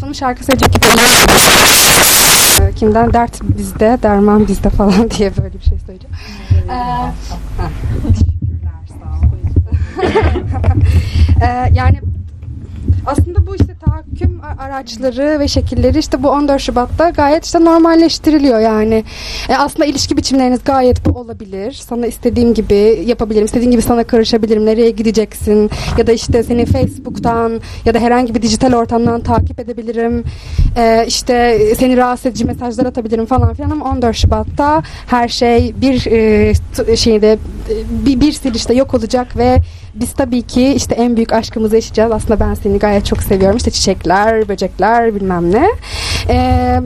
Sana şarkı gibi Ee, Kimden dert bizde, derman bizde falan diye böyle bir şey söyleyeceğim. Ee, teşekkürler, sağ ol. Ee, yani aslında bu işte a- araçları ve şekilleri işte bu 14 Şubat'ta gayet işte normalleştiriliyor yani. E, aslında ilişki biçimleriniz gayet bu olabilir. Sana istediğim gibi yapabilirim. istediğim gibi sana karışabilirim. Nereye gideceksin? Ya da işte seni Facebook'tan ya da herhangi bir dijital ortamdan takip edebilirim. E, işte seni rahatsız edici mesajlar atabilirim falan filan ama 14 Şubat'ta her şey bir e, şeyde e, bir, bir silişte yok olacak ve biz tabii ki işte en büyük aşkımızı yaşayacağız. Aslında ben seni gayet çok seviyorum. İşte çiçekler, böcekler bilmem ne. Ee,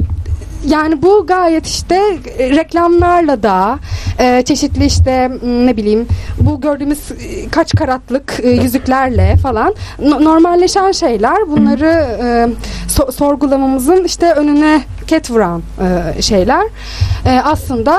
yani bu gayet işte reklamlarla da e, çeşitli işte m, ne bileyim bu gördüğümüz e, kaç karatlık e, yüzüklerle falan no- normalleşen şeyler bunları e, so- sorgulamamızın işte önüne ket vuran e, şeyler E, aslında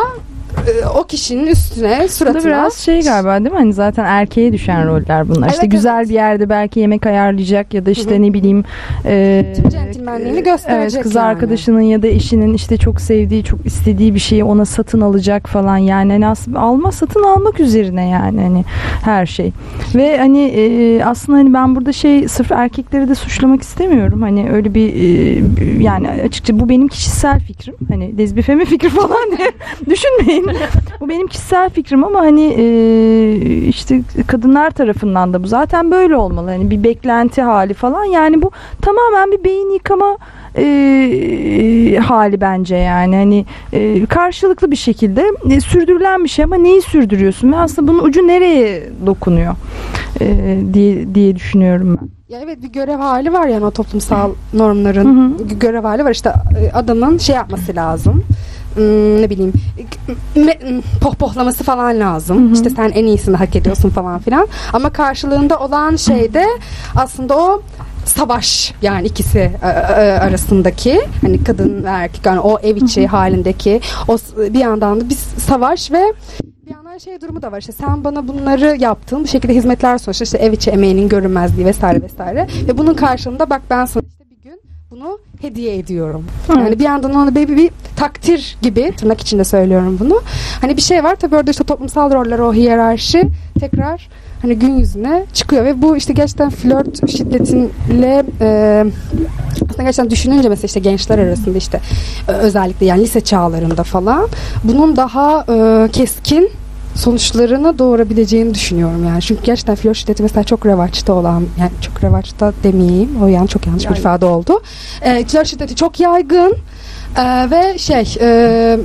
o kişinin üstüne Bu suratına biraz şey galiba değil mi? Hani zaten erkeğe düşen roller bunlar. işte Evet, güzel evet. bir yerde belki yemek ayarlayacak ya da işte Hı hı. ne bileyim e, Tüm centilmenliğini gösterecek Evet, kız yani. arkadaşının ya da eşinin işte çok sevdiği, çok istediği bir şeyi ona satın alacak falan yani hani aslında alma satın almak üzerine yani hani her şey. Ve hani e, aslında hani ben burada şey sırf erkekleri de suçlamak istemiyorum. Hani öyle bir e, yani açıkça bu benim kişisel fikrim. Hani lezbifemi fikri falan diye düşünmeyin. Bu benim kişisel fikrim ama hani e, işte kadınlar tarafından da bu zaten böyle olmalı. Hani bir beklenti hali falan. Yani bu tamamen bir beyin yıkama e, hali bence yani hani e, karşılıklı bir şekilde e, sürdürülen bir şey ama neyi sürdürüyorsun aslında bunun ucu nereye dokunuyor e, diye diye düşünüyorum ben. Ya evet bir görev hali var yani o toplumsal normların Hı gö- görev hali var işte e, adamın şey yapması lazım. Hmm, ne bileyim pohpohlaması falan lazım. Hı hı. İşte sen en iyisini hak ediyorsun falan filan. Ama karşılığında olan şey de aslında o savaş yani ikisi e, e, arasındaki hani kadın ve erkek yani o ev içi halindeki o bir yandan da bir savaş ve bir yandan şey durumu da var işte sen bana bunları yaptın bu şekilde hizmetler sonuçta işte ev içi emeğinin görünmezliği vesaire vesaire ve bunun karşılığında bak ben sana bunu hediye ediyorum. Yani bir yandan ona bir, bir takdir gibi tırnak içinde söylüyorum bunu. Hani bir şey var tabii orada işte toplumsal roller o hiyerarşi tekrar hani gün yüzüne çıkıyor ve bu işte gerçekten flört şiddetiyle e, aslında gerçekten düşününce mesela işte gençler arasında işte özellikle yani lise çağlarında falan bunun daha e, keskin sonuçlarını doğurabileceğini düşünüyorum yani. Çünkü gerçekten flört şiddeti mesela çok revaçta olan yani çok revaçta demeyeyim. O yani çok yanlış bir ifade oldu. E, flört şiddeti çok yaygın e, ve şey e,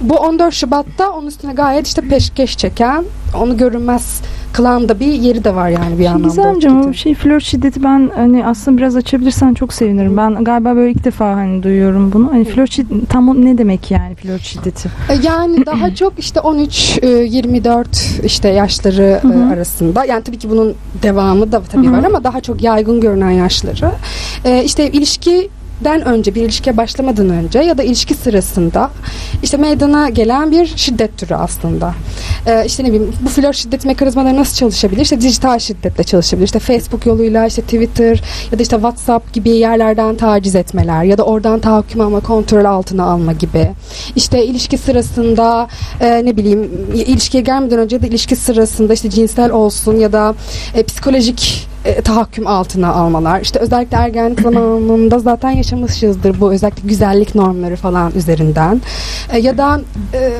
bu 14 Şubat'ta onun üstüne gayet işte peşkeş çeken onu görünmez kılan da bir yeri de var yani bir anlamda. Gizemciğim o şiddetin. şey flört şiddeti ben hani aslında biraz açabilirsen çok sevinirim. Ben galiba böyle ilk defa hani duyuyorum bunu. Hani flört şiddeti tam ne demek yani flört şiddeti? E, Yani daha çok işte 13 e, 24 işte yaşları Hı e, hı. arasında. Yani tabii ki bunun devamı da tabii Hı hı. var ama daha çok yaygın görünen yaşları. İşte ilişki den önce bir ilişkiye başlamadan önce ya da ilişki sırasında işte meydana gelen bir şiddet türü aslında. Ee, işte ne bileyim bu flört şiddet mekanizmaları nasıl çalışabilir? İşte dijital şiddetle çalışabilir. İşte Facebook yoluyla işte Twitter ya da işte WhatsApp gibi yerlerden taciz etmeler ya da oradan tahakküm alma, kontrol altına alma gibi. İşte ilişki sırasında e, ne bileyim ilişkiye gelmeden önce de ilişki sırasında işte cinsel olsun ya da e, psikolojik e, tahakküm altına almalar. İşte özellikle ergenlik zamanında zaten yaşamışızdır bu özellikle güzellik normları falan üzerinden. E, ya da e,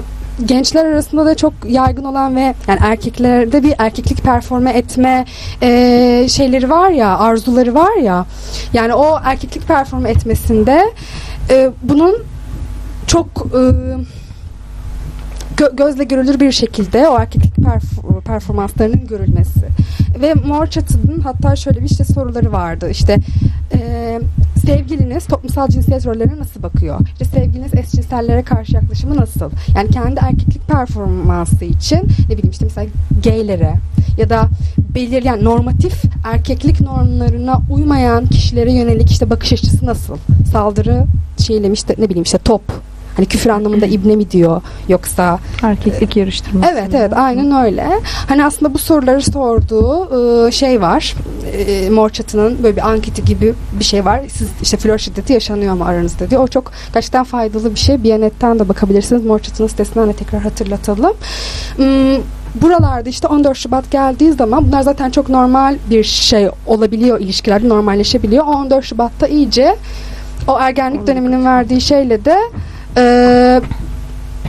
gençler arasında da çok yaygın olan ve yani erkeklerde bir erkeklik performe etme e, şeyleri var ya, arzuları var ya. Yani o erkeklik performe etmesinde e, bunun çok e, gö- gözle görülür bir şekilde o erkeklik perf- performanslarının görülmesi. Ve Mor Çatı'nın hatta şöyle bir işte soruları vardı. İşte e, sevgiliniz toplumsal cinsiyet rollerine nasıl bakıyor? İşte sevgiliniz eşcinsellere karşı yaklaşımı nasıl? Yani kendi erkeklik performansı için ne bileyim işte mesela gaylere ya da belir yani normatif erkeklik normlarına uymayan kişilere yönelik işte bakış açısı nasıl? Saldırı şeyle işte ne bileyim işte top Hani küfür anlamında ibne mi diyor yoksa Erkeklik yarıştırması. Evet evet aynen öyle. Hani aslında bu soruları sorduğu e, şey var. E, Mor Çatı'nın böyle bir anketi gibi bir şey var. Siz işte flört şiddeti yaşanıyor mu aranızda diyor. O çok gerçekten faydalı bir şey. Biyanet'ten de bakabilirsiniz. Mor Çatı'nın sitesinden de tekrar hatırlatalım. Hmm, buralarda işte 14 Şubat geldiği zaman bunlar zaten çok normal bir şey olabiliyor ilişkilerde normalleşebiliyor. O 14 Şubat'ta iyice o ergenlik döneminin verdiği şeyle de e,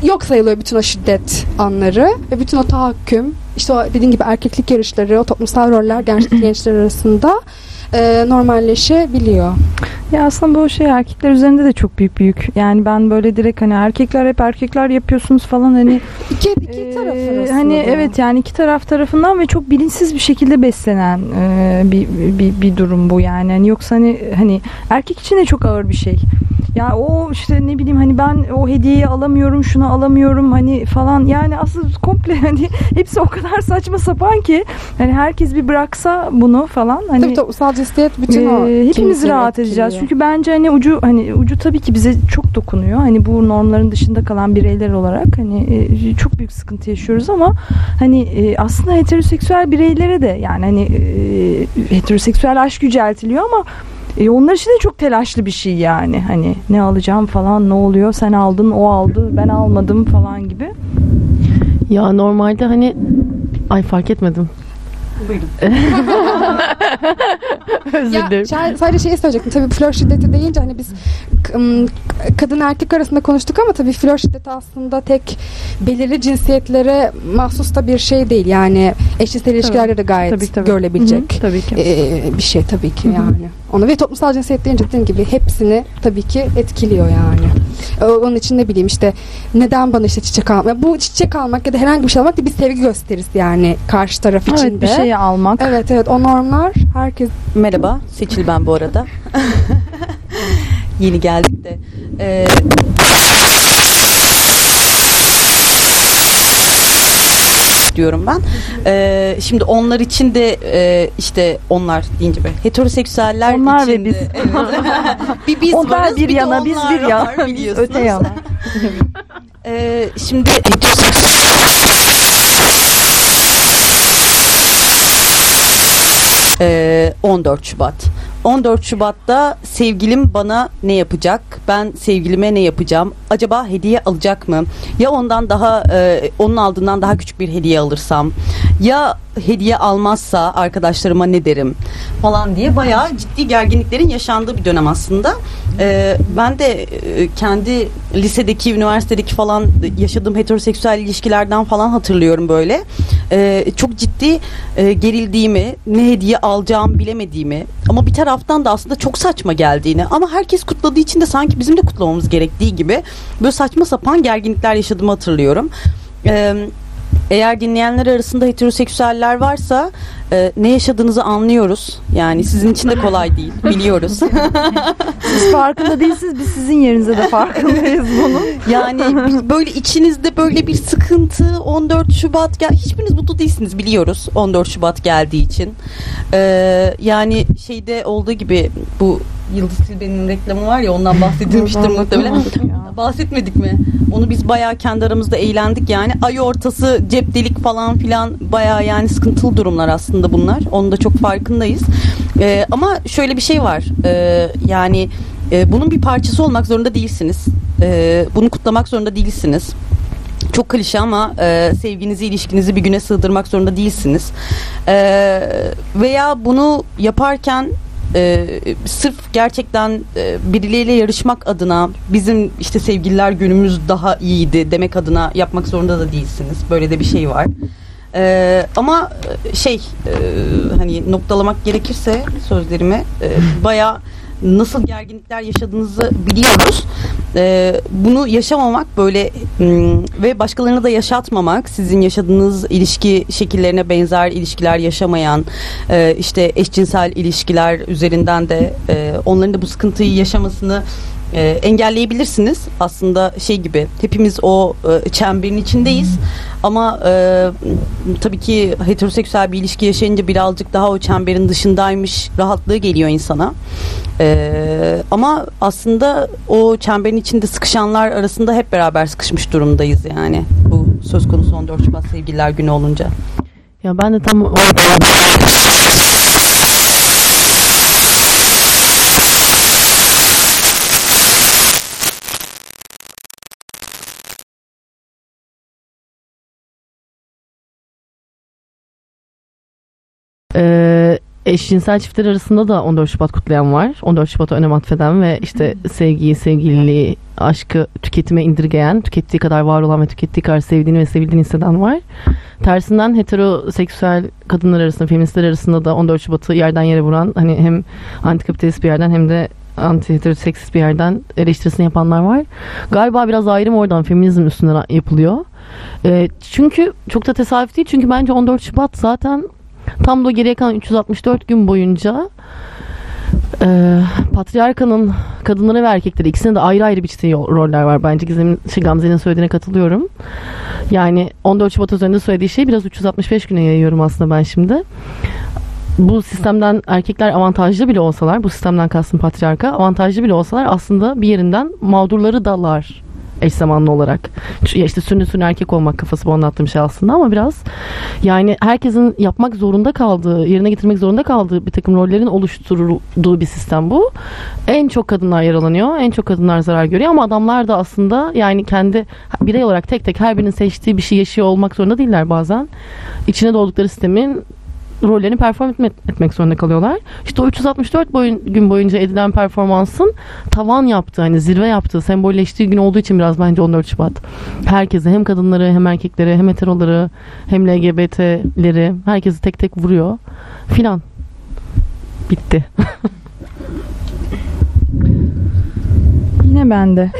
yok sayılıyor bütün o şiddet anları ve bütün o tahakküm. İşte o dediğin gibi erkeklik yarışları o toplumsal roller genç, gençler arasında e, normalleşebiliyor. Ya aslında bu şey erkekler üzerinde de çok büyük büyük. Yani ben böyle direkt hani erkekler hep erkekler yapıyorsunuz falan hani İki, iki Ee, taraf arasında. hani da. evet yani iki taraf tarafından ve çok bilinçsiz bir şekilde beslenen e, bir, bir bir durum bu yani. Hani yoksa hani hani erkek için de çok ağır bir şey. Ya o işte ne bileyim hani ben o hediyeyi alamıyorum, şunu alamıyorum hani falan. Yani aslında komple hani hepsi o kadar saçma sapan ki hani herkes bir bıraksa bunu falan hani Tabii toplumsal cinsiyet bütün o ee, hepimiz kimlikleri rahat etkiliyor. edeceğiz. Çünkü bence hani ucu hani ucu tabii ki bize çok dokunuyor. Hani bu normların dışında kalan bireyler olarak hani e, çok büyük sıkıntı yaşıyoruz ama hani e, aslında heteroseksüel bireylere de yani hani e, heteroseksüel aşk yüceltiliyor ama e, onlar için de çok telaşlı bir şey yani. Hani ne alacağım falan ne oluyor sen aldın o aldı ben almadım falan gibi. Ya normalde hani ay fark etmedim. Buyurun. Özür Ya dilerim. sadece şeyi söyleyecektim. Tabii flör şiddeti deyince hani biz kadın erkek arasında konuştuk ama tabii flör şiddeti aslında tek belirli cinsiyetlere mahsus da bir şey değil. Yani eşcinsel ilişkilerde de gayet Tabii, tabii. görülebilecek Hı hı, tabii ki. e, bir şey tabii ki yani. Onu ve toplumsal cinsiyet deyince dediğim gibi hepsini tabii ki etkiliyor yani. E, Onun için ne bileyim işte neden bana işte çiçek almak? Bu çiçek almak ya da herhangi bir şey almak da bir sevgi gösterisi yani karşı taraf için Evet de. bir şeyi almak. Evet evet o normlar herkes Merhaba, Seçil ben bu arada. Yeni geldik de. Ee, diyorum ben. Ee, şimdi onlar için de e, işte onlar deyince böyle heteroseksüeller Onlar için ve biz. de, evet. bir biz Onlar varız, bir de yana, biz bir yana, biz öte yana. Ee, şimdi Ee, 14 Şubat. 14 Şubat'ta sevgilim bana ne yapacak? Ben sevgilime ne yapacağım? Acaba hediye alacak mı? Ya ondan daha e, onun aldığından daha küçük bir hediye alırsam? Ya hediye almazsa arkadaşlarıma ne derim? Falan diye bayağı ciddi gerginliklerin yaşandığı bir dönem aslında. Ee, ben de e, kendi lisedeki, üniversitedeki falan yaşadığım heteroseksüel ilişkilerden falan hatırlıyorum böyle. Ee, çok ciddi e, gerildiğimi, ne hediye alacağımı bilemediğimi ama bir taraftan da aslında çok saçma geldiğini ama herkes kutladığı için de sanki bizim de kutlamamız gerektiği gibi böyle saçma sapan gerginlikler yaşadığımı hatırlıyorum. Ee, eğer dinleyenler arasında heteroseksüeller varsa e, ne yaşadığınızı anlıyoruz. Yani sizin için de kolay değil, biliyoruz. Siz farkında değilsiniz biz sizin yerinize de farkındayız bunun. Yani böyle içinizde böyle bir sıkıntı 14 Şubat gel hiçbiriniz mutlu değilsiniz biliyoruz 14 Şubat geldiği için. Ee, yani şeyde olduğu gibi bu Yıldız Tilbe'nin reklamı var ya ondan bahsedilmiştir muhtemelen. Bahsetmedik mi? Onu biz bayağı kendi aramızda eğlendik yani. Ay ortası cep delik falan filan bayağı yani sıkıntılı durumlar aslında bunlar. Onun da çok farkındayız. Ee, ama şöyle bir şey var. Ee, yani e, bunun bir parçası olmak zorunda değilsiniz. Ee, bunu kutlamak zorunda değilsiniz. Çok klişe ama e, sevginizi, ilişkinizi bir güne sığdırmak zorunda değilsiniz. Ee, veya bunu yaparken e, sırf gerçekten e, birileriyle yarışmak adına bizim işte sevgililer günümüz daha iyiydi demek adına yapmak zorunda da değilsiniz. Böyle de bir şey var. Ee, ama e, şey e, hani noktalamak gerekirse sözlerimi e, bayağı nasıl gerginlikler yaşadığınızı biliyoruz. Ee, bunu yaşamamak böyle hmm, ve başkalarına da yaşatmamak, sizin yaşadığınız ilişki şekillerine benzer ilişkiler yaşamayan, e, işte eşcinsel ilişkiler üzerinden de e, onların da bu sıkıntıyı yaşamasını e, engelleyebilirsiniz. Aslında şey gibi hepimiz o e, çemberin içindeyiz. Ama e, tabii ki heteroseksüel bir ilişki yaşayınca birazcık daha o çemberin dışındaymış rahatlığı geliyor insana. E, ama aslında o çemberin içinde sıkışanlar arasında hep beraber sıkışmış durumdayız yani. Bu söz konusu 14 Şubat Sevgililer Günü olunca. Ya ben de tam orada eşcinsel çiftler arasında da 14 Şubat kutlayan var. 14 Şubat'a önem atfeden ve işte sevgiyi, sevgililiği, aşkı tüketime indirgeyen, tükettiği kadar var olan ve tükettiği kadar sevdiğini ve sevildiğini hisseden var. Tersinden heteroseksüel kadınlar arasında, feministler arasında da 14 Şubat'ı yerden yere vuran hani hem antikapitalist bir yerden hem de anti heteroseksist bir yerden eleştirisini yapanlar var. Galiba biraz ayrım oradan feminizm üstünden yapılıyor. Ee, çünkü çok da tesadüf değil. Çünkü bence 14 Şubat zaten tam da geriye kalan 364 gün boyunca e, patriarkanın kadınları ve erkekleri ikisine de ayrı ayrı biçtiği roller var. Bence Gizem'in, şey, Gamze'nin söylediğine katılıyorum. Yani 14 Şubat üzerinde söylediği şeyi biraz 365 güne yayıyorum aslında ben şimdi. Bu sistemden erkekler avantajlı bile olsalar, bu sistemden kastım patriarka, avantajlı bile olsalar aslında bir yerinden mağdurları dalar eş zamanlı olarak. Ya işte sünni sünni erkek olmak kafası bu anlattığım şey aslında ama biraz yani herkesin yapmak zorunda kaldığı, yerine getirmek zorunda kaldığı bir takım rollerin oluşturulduğu bir sistem bu. En çok kadınlar yaralanıyor, en çok kadınlar zarar görüyor ama adamlar da aslında yani kendi birey olarak tek tek her birinin seçtiği bir şey yaşıyor olmak zorunda değiller bazen. İçine doğdukları sistemin rollerini perform etme- etmek zorunda kalıyorlar. İşte o 364 boyun, gün boyunca edilen performansın tavan yaptığı, hani zirve yaptığı, sembolleştiği gün olduğu için biraz bence 14 Şubat. Herkese hem kadınları hem erkekleri hem heteroları hem LGBT'leri herkesi tek tek vuruyor filan. Bitti. Yine bende.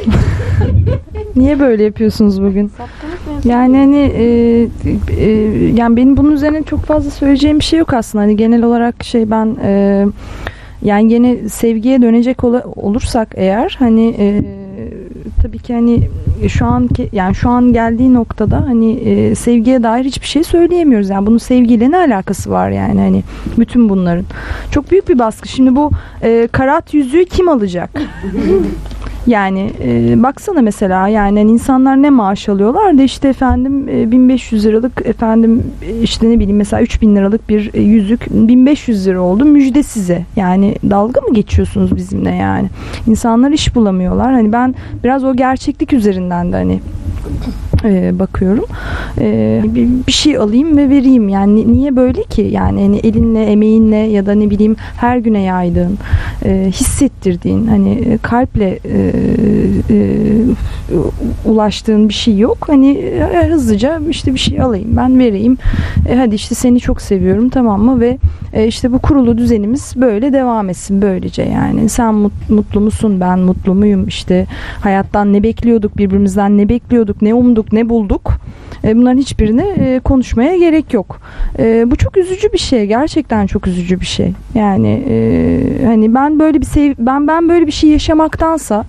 Niye böyle yapıyorsunuz bugün? Yani hani e, e, yani benim bunun üzerine çok fazla söyleyeceğim bir şey yok aslında. Hani genel olarak şey ben e, yani yine sevgiye dönecek ola- olursak eğer hani e, tabii ki hani şu anki yani şu an geldiği noktada hani e, sevgiye dair hiçbir şey söyleyemiyoruz. Yani bunun sevgiyle ne alakası var yani hani bütün bunların. Çok büyük bir baskı. Şimdi bu e, karat yüzüğü kim alacak? Yani e, baksana mesela yani hani insanlar ne maaş alıyorlar da işte efendim e, 1500 liralık efendim e, işte ne bileyim mesela 3000 liralık bir e, yüzük 1500 lira oldu müjde size. Yani dalga mı geçiyorsunuz bizimle yani? İnsanlar iş bulamıyorlar. Hani ben biraz o gerçeklik üzerinden de hani e, bakıyorum. E, bir, bir şey alayım ve vereyim. Yani ni- niye böyle ki? Yani hani elinle, emeğinle ya da ne bileyim her güne yaydığın, e, hissettirdiğin, hani e, kalple e, e, ulaştığın bir şey yok. Hani e, hızlıca işte bir şey alayım, ben vereyim. E, hadi işte seni çok seviyorum tamam mı? Ve e, işte bu kurulu düzenimiz böyle devam etsin böylece yani. Sen mut- mutlu musun? Ben mutlu muyum? İşte hayattan ne bekliyorduk? Birbirimizden ne bekliyorduk? Ne umduk? Ne bulduk? E, bunların hiçbirini e, konuşmaya gerek yok. E, bu çok üzücü bir şey. Gerçekten çok üzücü bir şey. Yani hani ben böyle bir sev ben ben böyle bir şey yaşamaktansa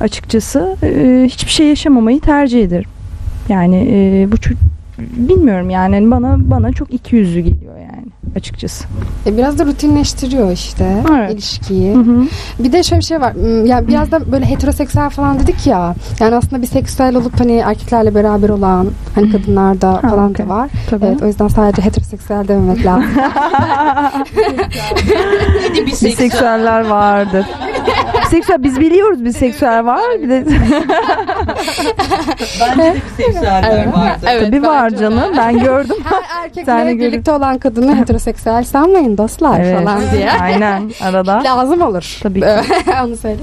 açıkçası hiçbir şey yaşamamayı tercih ederim. Yani bu çok bilmiyorum yani Hani bana bana çok iki yüzlü geliyor açıkçası. E, biraz da rutinleştiriyor işte Evet. ilişkiyi. Hı hı. Bir de şöyle bir şey var. Hmm, Yani biraz da böyle heteroseksüel falan dedik ya. Yani aslında bir seksüel olup hani erkeklerle beraber olan hani kadınlarda falan okey. da var. Tabii. Evet o yüzden sadece heteroseksüel dememek lazım. Biseksüeller vardır. Biseksüel biz biliyoruz biseksüel var bir de Bence de biseksüeller vardı. evet, tabii var canım ben gördüm. Her erkekle birlikte olan kadını heteroseksüel sanmayın dostlar Evet. falan diye. Aynen arada. Lazım olur. Tabii ki. Onu söyle.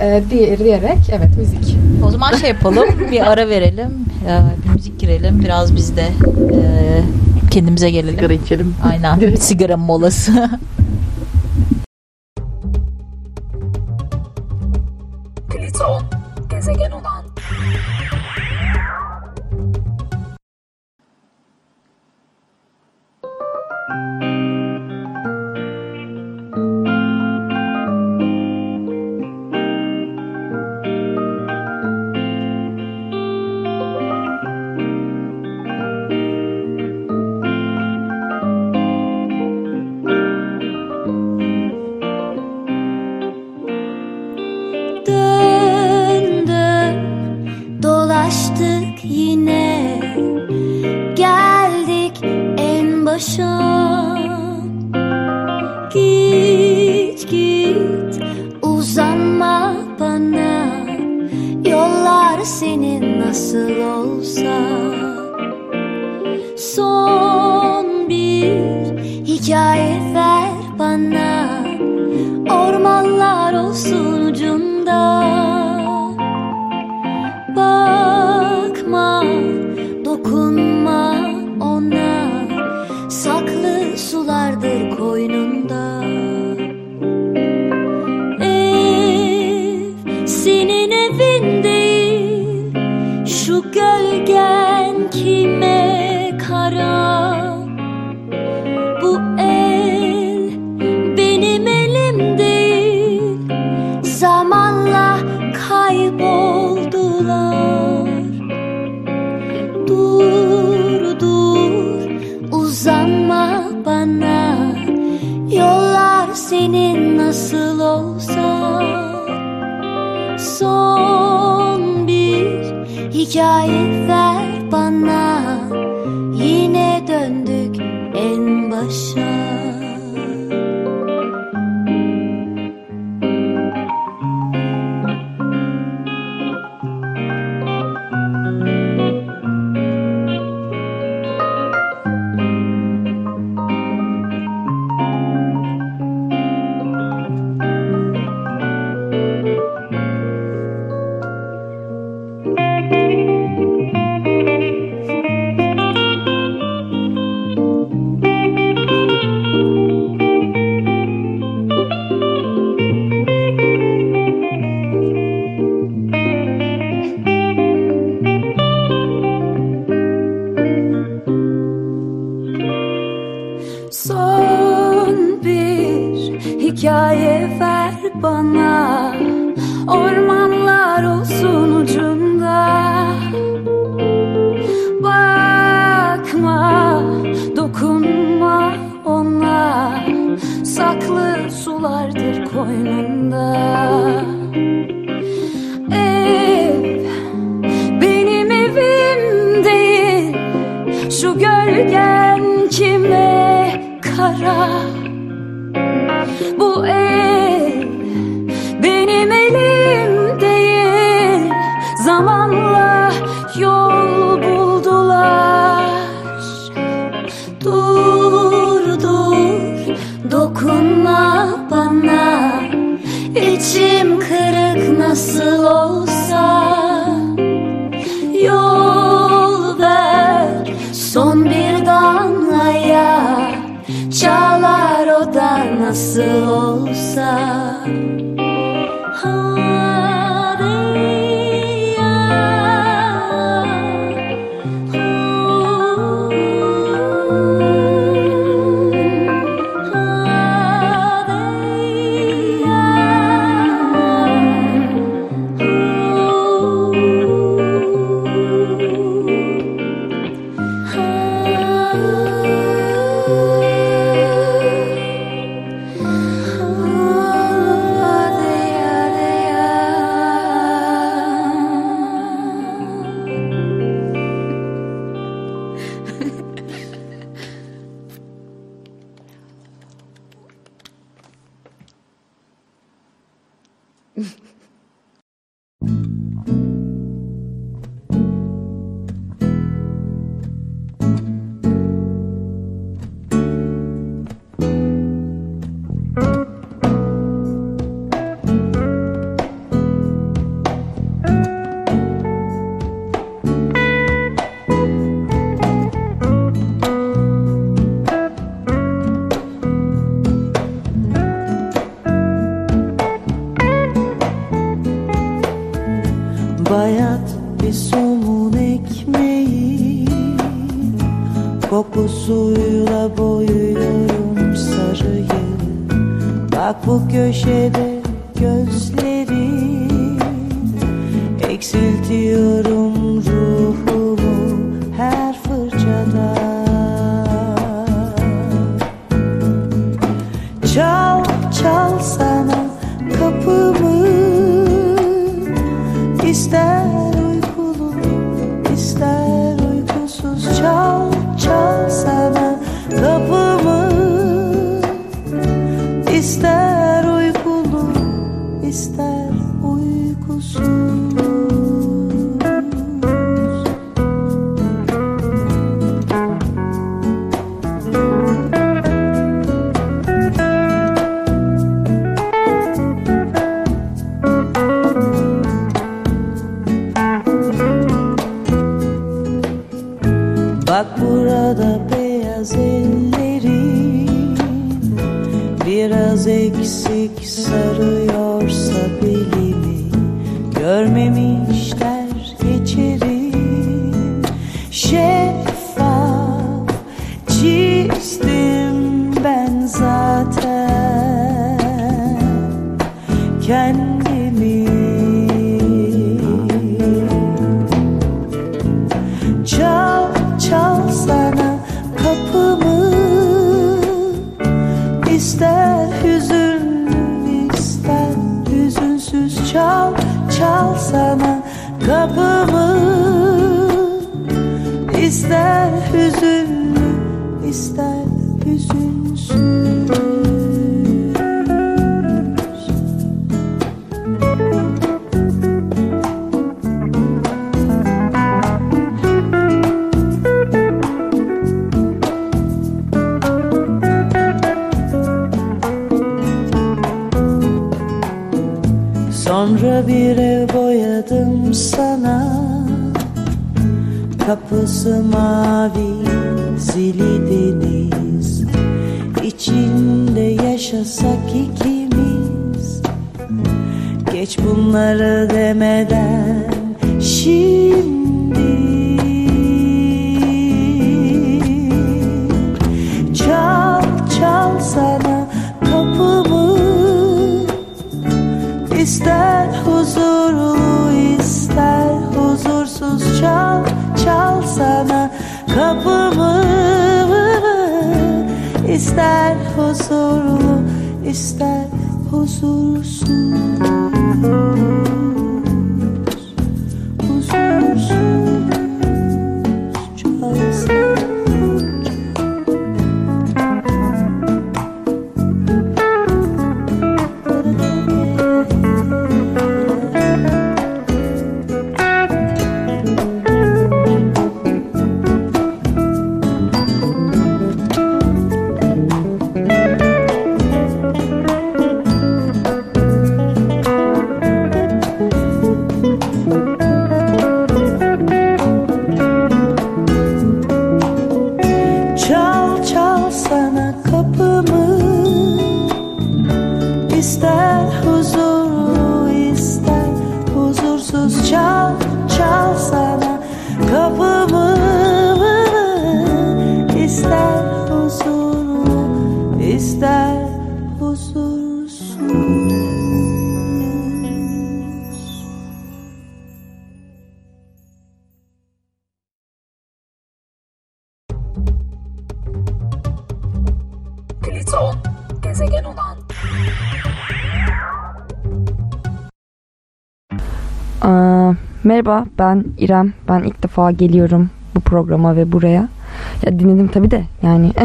Ee, diğer, diyerek evet müzik. O zaman şey yapalım, bir ara verelim, e, bir müzik girelim, biraz biz de e, kendimize gelelim. Sigara içelim. Aynen, sigara molası. Yollar senin nasıl olsa. Son bir hikaye Bak İster huzurlu ister huzursuz çal çal sana kapımı. İster huzurlu ister huzursuz merhaba ben İrem. Ben ilk defa geliyorum bu programa ve buraya. Ya dinledim tabii de yani.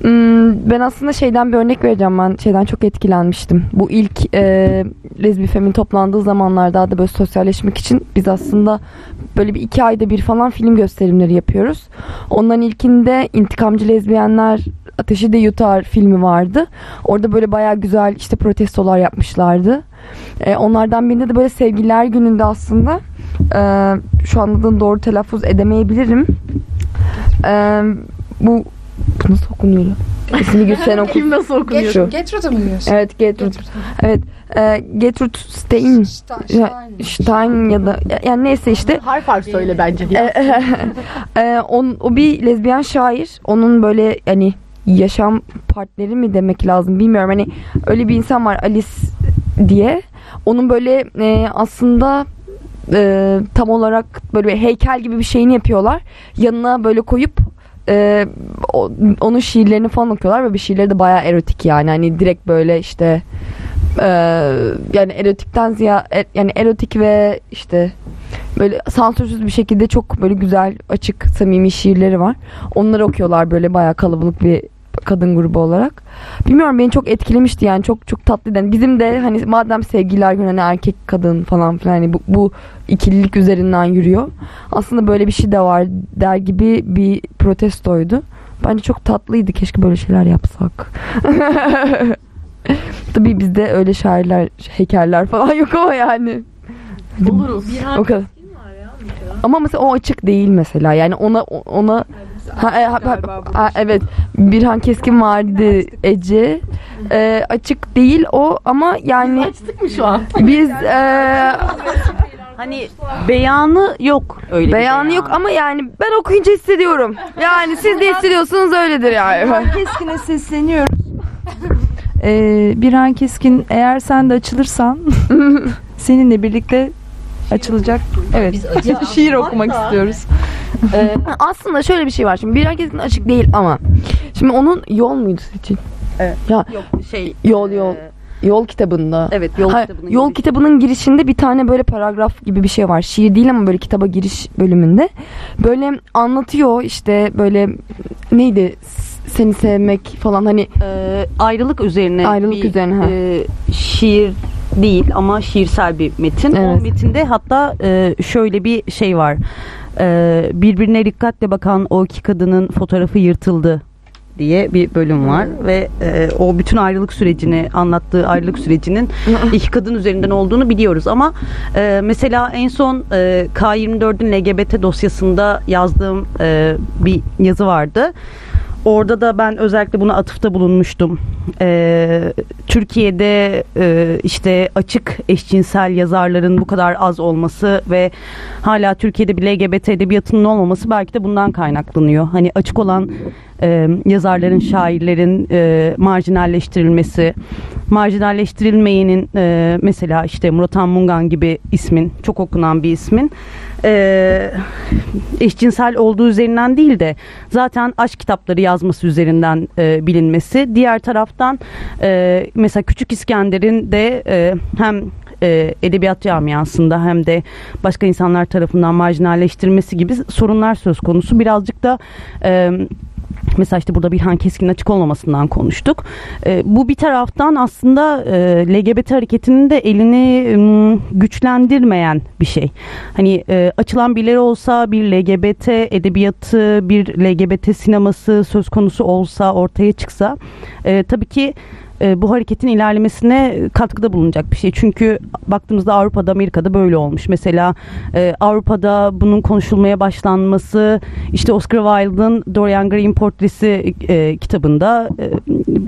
Hmm, ben aslında şeyden bir örnek vereceğim. Ben şeyden çok etkilenmiştim. Bu ilk e, lezbi femin toplandığı zamanlarda da böyle sosyalleşmek için biz aslında böyle bir iki ayda bir falan film gösterimleri yapıyoruz. Onların ilkinde intikamcı lezbiyenler Ateşi de Yutar filmi vardı. Orada böyle bayağı güzel işte protestolar yapmışlardı. E, onlardan birinde de böyle sevgililer gününde aslında e, şu anda da doğru telaffuz edemeyebilirim. E, bu bu nasıl okunuyor? İsmi Gülsen oku. Kim nasıl okunuyor? Şu. Gertrude'u mu diyorsun? Evet Gertrude. Evet. E, Gertrude Stein. Ya, Stein ya da yani neyse işte. Harf harf söyle bence. E, e, on, o bir lezbiyen şair. Onun böyle hani yaşam partneri mi demek lazım bilmiyorum. Hani öyle bir insan var Alice diye. Onun böyle e, aslında e, tam olarak böyle bir heykel gibi bir şeyini yapıyorlar. Yanına böyle koyup e, o- onun şiirlerini falan okuyorlar ve bir şiirleri de bayağı erotik yani. Hani direkt böyle işte e, yani erotikten ziyade e- yani erotik ve işte böyle sansürsüz bir şekilde çok böyle güzel açık samimi şiirleri var. Onları okuyorlar böyle bayağı kalabalık bir kadın grubu olarak. Bilmiyorum beni çok etkilemişti yani çok çok tatlıydı. Yani bizim de hani madem sevgililer günü hani erkek kadın falan filan hani bu, bu ikililik üzerinden yürüyor. Aslında böyle bir şey de var der gibi bir protestoydu. Bence çok tatlıydı. Keşke böyle şeyler yapsak. Tabii bizde öyle şairler, heykeller falan yok ama yani. Buluruz. O kadar. Ama mesela o açık değil mesela. Yani ona ona ha, e, ha, ha, ha, evet Birhan Keskin vardı Ece. Ee, açık değil o ama yani Açtık mı şu an? biz e, Hani beyanı yok öyle bir beyanı beyan. yok ama yani ben okuyunca hissediyorum. Yani siz de hissediyorsunuz öyledir yani. Keskin'e sesleniyoruz. Ee, Birhan Keskin eğer sen de açılırsan seninle birlikte açılacak. Evet. Şiir okumak istiyoruz. Ee, aslında şöyle bir şey var. Şimdi Birhan Keskin açık değil ama şimdi onun yol muydu seçin? Evet. Ya Yok şey yol yol. Yol kitabında. Evet yol Ha, kitabının yol girişi. kitabının girişinde bir tane böyle paragraf gibi bir şey var. Şiir değil ama böyle kitaba giriş bölümünde. Böyle anlatıyor işte böyle neydi S- seni sevmek falan hani Ee, ayrılık üzerine Ayrılık bir, üzerine, ha. e, şiir değil ama şiirsel bir metin. Evet. O metinde hatta e, şöyle bir şey var. E, birbirine dikkatle bakan o iki kadının fotoğrafı yırtıldı diye bir bölüm var. Ve e, o bütün ayrılık sürecini anlattığı ayrılık sürecinin iki kadın üzerinden olduğunu biliyoruz. Ama e, mesela en son e, K24'ün LGBT dosyasında yazdığım e, bir yazı vardı. Orada da ben özellikle buna atıfta bulunmuştum. Ee, Türkiye'de e, işte açık eşcinsel yazarların bu kadar az olması ve hala Türkiye'de bir LGBT edebiyatının olmaması belki de bundan kaynaklanıyor. Hani açık olan e, yazarların, şairlerin e, marjinalleştirilmesi, marjinalleştirilmeyenin e, mesela işte Murat Han Mungan gibi ismin, çok okunan bir ismin e, eşcinsel olduğu üzerinden değil de zaten aşk kitapları yazması üzerinden e, bilinmesi. Diğer taraftan e, mesela Küçük İskender'in de e, hem e, edebiyat camiasında hem de başka insanlar tarafından marjinalleştirilmesi gibi sorunlar söz konusu. Birazcık da e, Mesela işte burada Bilhan Keskin'in açık olmamasından konuştuk. E, bu bir taraftan aslında e, LGBT hareketinin de elini m, güçlendirmeyen bir şey. Hani e, açılan birileri olsa bir LGBT edebiyatı, bir LGBT sineması söz konusu olsa, ortaya çıksa e, tabii ki e, bu hareketin ilerlemesine katkıda bulunacak bir şey. Çünkü baktığımızda Avrupa'da, Amerika'da böyle olmuş. Mesela e, Avrupa'da bunun konuşulmaya başlanması, işte Oscar Wilde'ın Dorian Gray'in portresi e, kitabında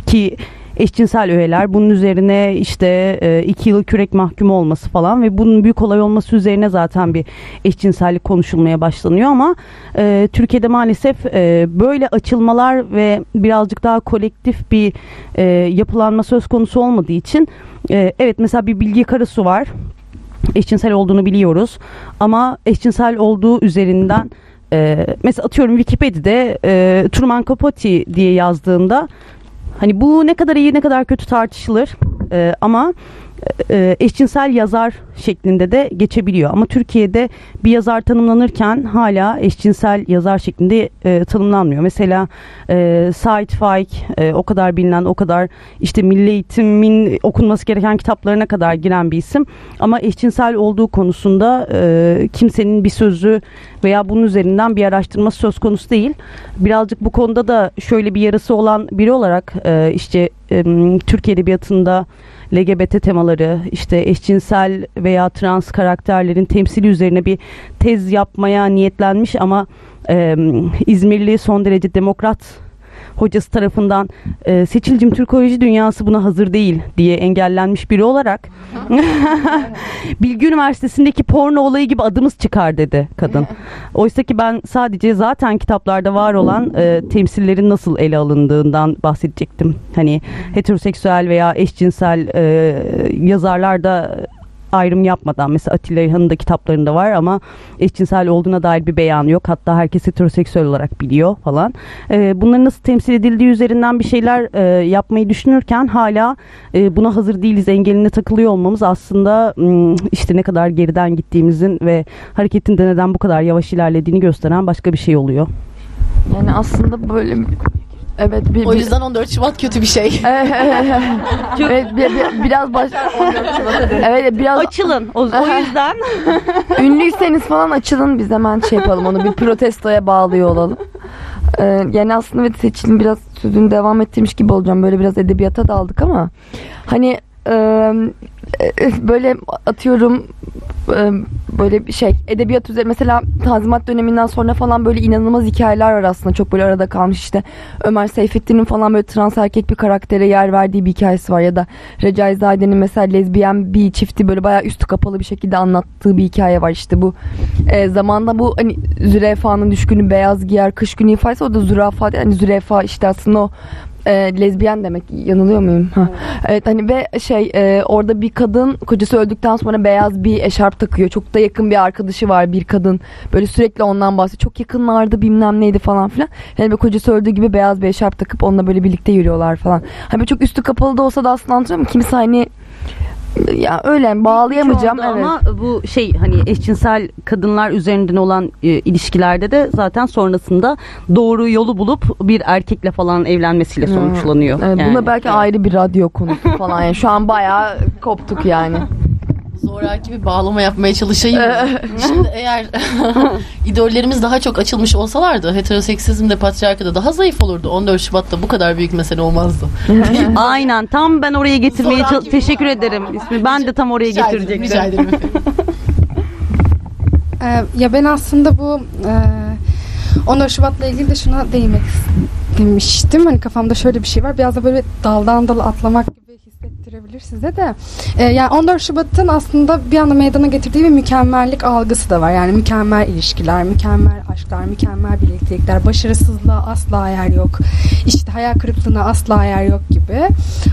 ki eşcinsel öğeler bunun üzerine işte e, iki yıl kürek mahkumu olması falan ve bunun büyük olay olması üzerine zaten bir eşcinsellik konuşulmaya başlanıyor ama e, Türkiye'de maalesef e, böyle açılmalar ve birazcık daha kolektif bir e, yapılanma söz konusu olmadığı için e, evet mesela bir bilgi karasu var. Eşcinsel olduğunu biliyoruz ama eşcinsel olduğu üzerinden e, mesela atıyorum Wikipedia'da e, Truman Capote diye yazdığında hani bu ne kadar iyi ne kadar kötü tartışılır E, ama e, eşcinsel yazar şeklinde de geçebiliyor. Ama Türkiye'de bir yazar tanımlanırken hala eşcinsel yazar şeklinde e, tanımlanmıyor. Mesela e, Said Faik e, o kadar bilinen, o kadar işte milli eğitimin okunması gereken kitaplarına kadar giren bir isim. Ama eşcinsel olduğu konusunda e, kimsenin bir sözü veya bunun üzerinden bir araştırması söz konusu değil. Birazcık bu konuda da şöyle bir yarısı olan biri olarak e, işte e, Türk Edebiyatı'nda LGBT temaları, işte eşcinsel veya trans karakterlerin temsili üzerine bir tez yapmaya niyetlenmiş ama e, İzmirli son derece demokrat hocası tarafından e, Seçilcim Türkoloji dünyası buna hazır değil diye engellenmiş biri olarak Bilgi Üniversitesi'ndeki porno olayı gibi adımız çıkar dedi kadın. Oysa ki ben sadece zaten kitaplarda var olan e, temsillerin nasıl ele alındığından bahsedecektim. Hani heteroseksüel veya eşcinsel e, yazarlar da ayrım yapmadan mesela Atilla İlhan'ın da kitaplarında var ama eşcinsel olduğuna dair bir beyan yok. Hatta herkes heteroseksüel olarak biliyor falan. E, bunların nasıl temsil edildiği üzerinden bir şeyler e, yapmayı düşünürken hala e, buna hazır değiliz engeline takılıyor olmamız aslında işte ne kadar geriden gittiğimizin ve hareketin de neden bu kadar yavaş ilerlediğini gösteren başka bir şey oluyor. yani aslında böyle evet bir, O yüzden 14 Şubat kötü bir şey. evet bir, bir- biraz baş evet biraz Açılın. O, o yüzden ünlüyseniz falan açılın biz hemen şey yapalım onu bir protestoya bağlıyor olalım. Ee, yani aslında evet seçilim biraz sözünü devam ettirmiş gibi olacağım. Böyle biraz edebiyata daldık ama hani böyle atıyorum böyle bir şey edebiyat üzeri mesela Tanzimat döneminden sonra falan böyle inanılmaz hikayeler var aslında. Çok böyle arada kalmış işte. Ömer Seyfettin'in falan böyle trans erkek bir karaktere yer verdiği bir hikayesi var. Ya da Recaizade'nin mesela lezbiyen bir çifti böyle bayağı üstü kapalı bir şekilde anlattığı bir hikaye var işte bu. E, zamanda bu hani zürafa'nın düşkünü beyaz giyer kış günü ifadesi o da zürafa değil hani zürafa işte aslında o e, lezbiyen demek yanılıyor muyum? Ha. Evet hani ve şey e, orada bir kadın kocası öldükten sonra beyaz bir eşarp takıyor. Çok da yakın bir arkadaşı var bir kadın. Böyle sürekli ondan bahsediyor. Çok yakınlardı bilmem neydi falan filan. Yani böyle kocası öldüğü gibi beyaz bir eşarp takıp onunla böyle birlikte yürüyorlar falan. Hani böyle çok üstü kapalı da olsa da aslında anlatıyorum kimisi hani ya öyle bağlayamayacağım evet. Ama bu şey hani eşcinsel kadınlar üzerinden olan e, ilişkilerde de zaten sonrasında doğru yolu bulup bir erkekle falan evlenmesiyle Hmm. sonuçlanıyor. Evet, yani. Buna belki ayrı bir radyo konusu falan. Yani şu an bayağı koptuk yani. Zoraki bir bağlama yapmaya çalışayım. mı? Şimdi eğer idollerimiz daha çok açılmış olsalardı heteroseksizm de patriarkı da daha zayıf olurdu. 14 Şubat'ta bu kadar büyük mesele olmazdı. Aynen tam ben oraya getirmeye Zoraki çal- bir teşekkür bağlama. ederim ismi. Ben de tam oraya Rica ederim, getirecektim. rica ederim efendim. Ee, ya ben aslında bu e, 14 Şubat'la ilgili de şuna değinmek demiştim. Hani kafamda şöyle bir şey var. Biraz da böyle daldan dala atlamak gibi hissettirebilir size de. Ee, yani 14 Şubat'ın aslında bir anda meydana getirdiği bir mükemmellik algısı da var. Yani mükemmel ilişkiler, mükemmel aşklar, mükemmel birliktelikler, başarısızlığa asla yer yok. İşte hayal kırıklığına asla yer yok gibi.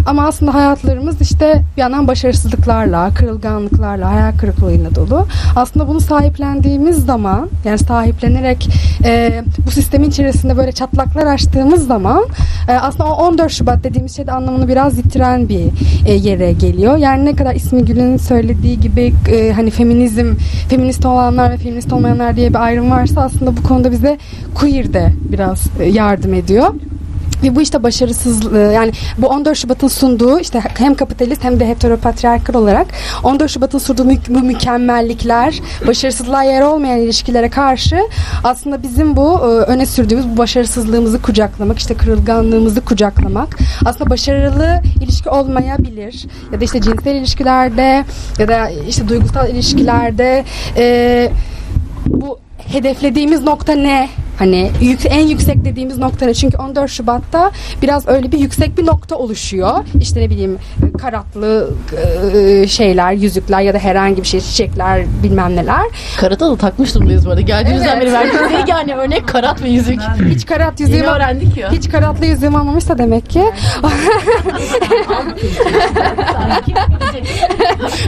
Ama aslında hayatlarımız işte bir yandan başarısızlıklarla, kırılganlıklarla, hayal kırıklığıyla dolu. Aslında bunu sahiplendiğimiz zaman, yani sahiplenerek e, bu sistemin içerisinde böyle çatlaklar açtığımız zaman e, aslında o 14 Şubat dediğimiz şey de anlamını biraz yitiren bir e, yere geliyor. Yani ne kadar ismi Gül'ün söylediği gibi e, hani feminizm, feminist olanlar ve feminist olmayanlar diye bir ayrım varsa aslında bu konuda bize queer de biraz e, yardım ediyor. Ve bu işte başarısızlığı yani bu 14 Şubat'ın sunduğu işte hem kapitalist hem de heteropatriarkal olarak 14 Şubat'ın sunduğu mü- bu mükemmellikler, başarısızlığa yer olmayan ilişkilere karşı aslında bizim bu e, öne sürdüğümüz bu başarısızlığımızı kucaklamak, işte kırılganlığımızı kucaklamak aslında başarılı ilişki olmayabilir ya da işte cinsel ilişkilerde ya da işte duygusal ilişkilerde e, bu hedeflediğimiz nokta ne? Hani yük- en yüksek dediğimiz nokta ne? Çünkü 14 Şubat'ta biraz öyle bir yüksek bir nokta oluşuyor. İşte ne bileyim karatlı e, şeyler, yüzükler ya da herhangi bir şey, çiçekler bilmem neler. Karata da takmış durumdayız bu arada. Geldiğimizden Evet. beri verdiğiniz ilk yani örnek karat ve yüzük. Hiç karat yüzüğüm Yeni öğrendik ya. hiç karatlı yüzüğüm olmamışsa demek ki.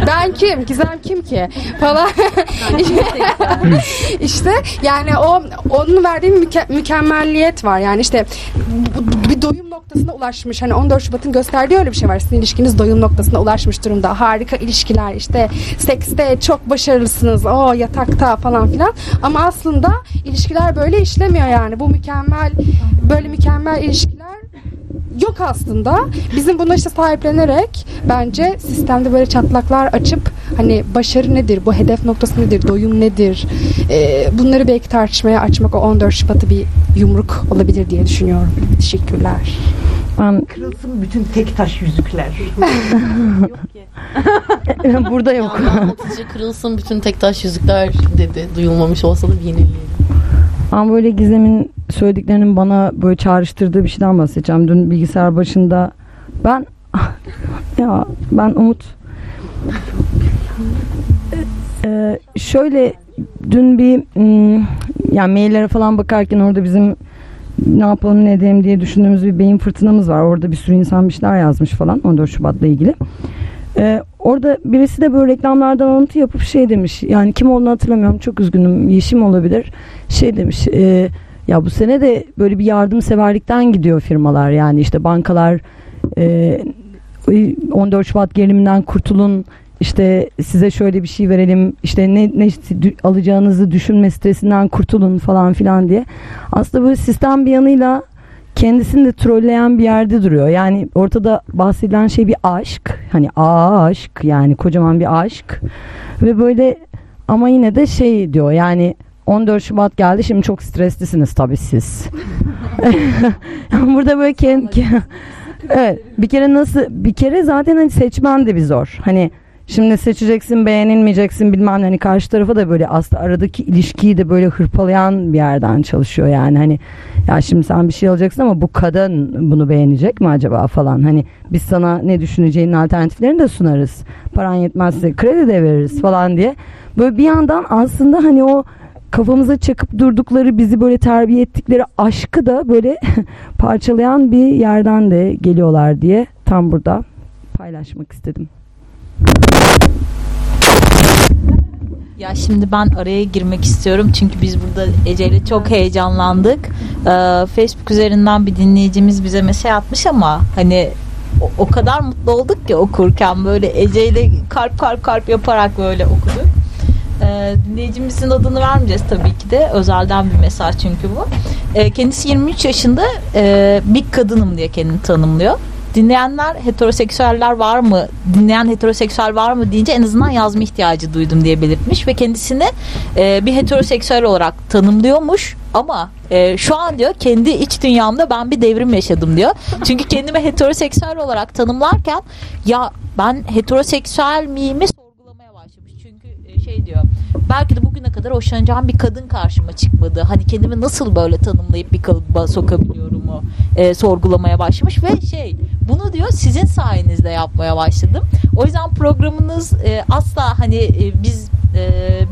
ben kim? Gizem kim ki? Falan. işte yani o onun verdiği müke- mükemmelliyet var. Yani işte bir doyum noktasına ulaşmış. Hani 14 Şubat'ın gösterdiği öyle bir şey var. Sizin ilişkiniz doyum noktasına ulaşmış durumda. Harika ilişkiler işte sekste çok başarılısınız. O yatakta falan filan. Ama aslında ilişkiler böyle işlemiyor yani. Bu mükemmel böyle mükemmel ilişkiler yok aslında. Bizim buna işte sahiplenerek bence sistemde böyle çatlaklar açıp hani başarı nedir, bu hedef noktası nedir, doyum nedir Ee, bunları belki tartışmaya açmak o 14 Şubat'ı bir yumruk olabilir diye düşünüyorum. Teşekkürler. Kırılsın bütün tek taş yüzükler. Burada yok. Yani anlatıcı kırılsın bütün tek taş yüzükler dedi. Duyulmamış olsa da bir yeniliği. Ama böyle Gizem'in söylediklerinin bana böyle çağrıştırdığı bir şeyden bahsedeceğim. Dün bilgisayar başında ben ya ben Umut Ee, şöyle dün bir hmm, yani maillere falan bakarken orada bizim ne yapalım ne edelim diye düşündüğümüz bir beyin fırtınamız var. Orada bir sürü insan bir şeyler yazmış falan 14 Şubat'la ilgili. Ee, orada birisi de böyle reklamlardan alıntı yapıp şey demiş. Yani kim olduğunu hatırlamıyorum. Çok üzgünüm. Yeşim olabilir. Şey demiş. e, ya bu sene de böyle bir yardımseverlikten gidiyor firmalar. Yani işte bankalar e, 14 Şubat geriliminden kurtulun. İşte size şöyle bir şey verelim. İşte ne, ne alacağınızı düşünme stresinden kurtulun falan filan diye. Aslında böyle sistem bir yanıyla kendisini de trolleyen bir yerde duruyor. Yani ortada bahsedilen şey bir aşk. Hani aşk yani kocaman bir aşk. Ve böyle ama yine de şey diyor yani 14 Şubat geldi şimdi çok streslisiniz tabii siz. Burada böyle kendi, evet bir kere nasıl bir kere zaten hani seçmen de bir zor. Hani şimdi seçeceksin beğenilmeyeceksin bilmem hani karşı tarafa da böyle aslında aradaki ilişkiyi de böyle hırpalayan bir yerden çalışıyor yani. Hani ya şimdi sen bir şey alacaksın ama bu kadın bunu beğenecek mi acaba? falan. Hani biz sana ne düşüneceğinin alternatiflerini de sunarız. Paran yetmezse kredi de veririz. falan diye. Böyle bir yandan aslında hani o kafamıza çakıp durdukları bizi böyle terbiye ettikleri aşkı da böyle parçalayan bir yerden de geliyorlar diye tam burada paylaşmak istedim. Ya şimdi ben araya girmek istiyorum çünkü biz burada Ece ile çok heyecanlandık. Ee, Facebook üzerinden bir dinleyicimiz bize mesaj atmış ama hani o, o kadar mutlu olduk ki okurken böyle Ece ile kalp kalp kalp yaparak böyle okuduk. Ee, dinleyicimizin adını vermeyeceğiz tabii ki de özelden bir mesaj çünkü bu. Ee, kendisi 23 yaşında e, bir kadınım diye kendini tanımlıyor. Dinleyenler heteroseksüeller var mı? Dinleyen heteroseksüel var mı deyince en azından yazma ihtiyacı duydum diye belirtmiş ve kendisini e, bir heteroseksüel olarak tanımlıyormuş ama e, şu an diyor kendi iç dünyamda ben bir devrim yaşadım diyor. Çünkü kendimi heteroseksüel olarak tanımlarken ya ben heteroseksüel miyimi sorgulamaya başlamış. Çünkü e, şey diyor belki de bugüne kadar hoşlanacağım bir kadın karşıma çıkmadı. Hani kendimi nasıl böyle tanımlayıp bir kalıba sokabiliyorum o e, sorgulamaya başlamış ve şey bunu diyor sizin sayenizde yapmaya başladım. O yüzden programınız e, asla hani e, biz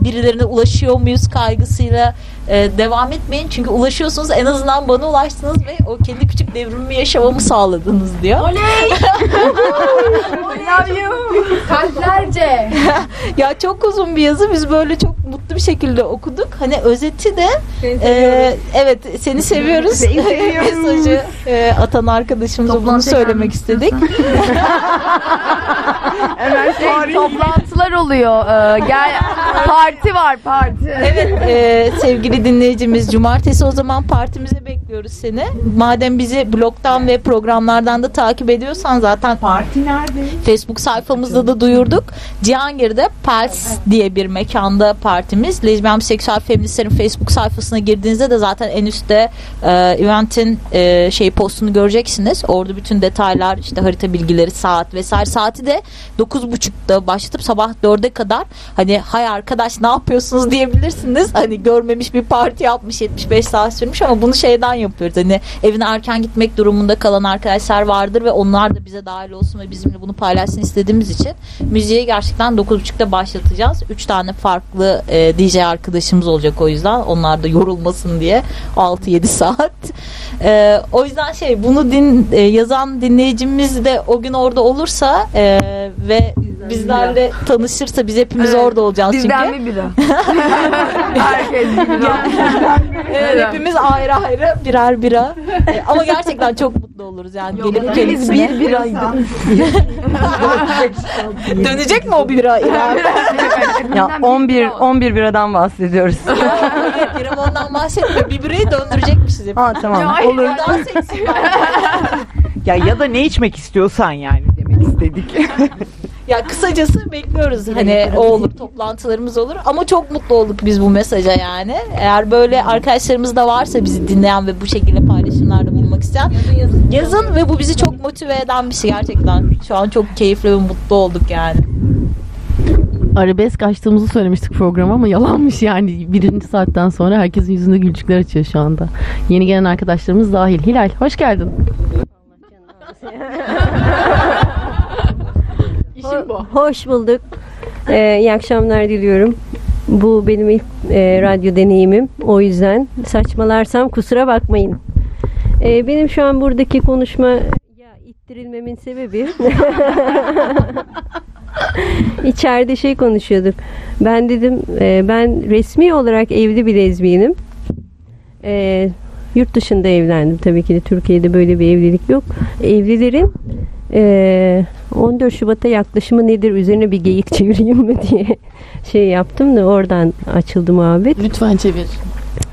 birilerine ulaşıyor muyuz kaygısıyla e, devam etmeyin. Çünkü ulaşıyorsunuz en azından bana ulaştınız ve o kendi küçük devrimimi yaşamamı sağladınız diyor. Oley! Love you. Kalplerce. ya çok uzun bir yazı biz böyle çok mutlu bir şekilde okuduk. Hani özeti de e, evet seni seviyoruz. Mesajı e, atan arkadaşımıza bunu söylemek istedik. Şey, toplantılar oluyor. Ee, gel parti var parti. Evet e, sevgili dinleyicimiz cumartesi o zaman partimize bekliyoruz seni. Madem bizi blogdan ve programlardan da takip ediyorsan zaten Parti nerede? Facebook sayfamızda da duyurduk. Cihangir'de Pels diye bir mekanda partimiz. Lezbiyen seksüel feministlerin Facebook sayfasına girdiğinizde de zaten en üstte e, eventin e, şey postunu göreceksiniz. Orada bütün detaylar işte harita bilgileri saat vesaire saati de 9.30'da başlatıp sabah 4'e kadar hani hay arkadaş ne yapıyorsunuz diyebilirsiniz. Hani görmemiş bir parti yapmış 75 saat sürmüş ama bunu şeyden yapıyoruz. Hani evine erken gitmek durumunda kalan arkadaşlar vardır ve onlar da bize dahil olsun ve bizimle bunu paylaşsın istediğimiz için müziği gerçekten 9.30'da başlatacağız. 3 tane farklı e, DJ arkadaşımız olacak o yüzden. Onlar da yorulmasın diye 6-7 saat. E, o yüzden şey bunu din, e, yazan dinleyicimiz de o gün orada olursa e, ve bizlerle tanışırsa biz hepimiz orada olacağız Bizden çünkü. bir bira. Herkes bir bira. Evet, hepimiz ayrı ayrı birer bira. E, ama gerçekten çok mutlu oluruz yani. Gelip Biz kendisine. bir biraydı. Dönecek mi o bira İrem? Ya 11 11 biradan bahsediyoruz. İrem ondan bahsetmiyor. Bir birayı döndürecekmişiz. Ha tamam. Ay, Olur. Daha seksi. Ya ya da ne içmek istiyorsan yani demek istedik. Ya kısacası bekliyoruz. Hani o olur, toplantılarımız olur. Ama çok mutlu olduk biz bu mesaja yani. Eğer böyle arkadaşlarımız da varsa bizi dinleyen ve bu şekilde paylaşımlarda bulunmak isteyen yazın ve bu bizi çok motive eden bir şey gerçekten. Şu an çok keyifli ve mutlu olduk yani. Arabesk açtığımızı söylemiştik programa ama yalanmış yani. Birinci saatten sonra herkesin yüzünde gülücükler açıyor şu anda. Yeni gelen arkadaşlarımız dahil. Hilal hoş geldin. İşim bu. Hoş bulduk. Ee, iyi akşamlar diliyorum. Bu benim ilk e, radyo deneyimim. O yüzden saçmalarsam kusura bakmayın. Ee, benim şu an buradaki konuşma ya ittirilmemin sebebi içeride şey konuşuyorduk. Ben dedim e, ben resmi olarak evli bir lezbiyenim. E, yurt dışında evlendim. Tabii ki de Türkiye'de böyle bir evlilik yok. Evlilerin e, 14 Şubat'a yaklaşımı nedir üzerine bir geyik çevireyim mi diye şey yaptım da oradan açıldı muhabbet. Lütfen çevir.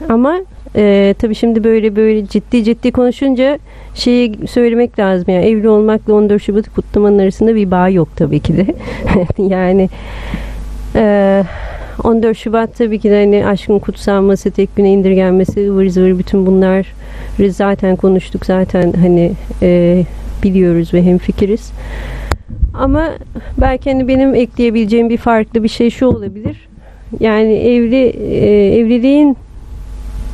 Ama e, tabii şimdi böyle böyle ciddi ciddi konuşunca şeyi söylemek lazım yani evli olmakla 14 Şubat'ı kutlamanın arasında bir bağ yok tabii ki de. yani e, 14 Şubat tabii ki de hani aşkın kutsanması, tek güne indirgenmesi, ıvır zıvır bütün bunlar zaten konuştuk zaten hani e, biliyoruz ve hemfikiriz. Ama belki hani benim ekleyebileceğim bir farklı bir şey şu olabilir. Yani evli e, evliliğin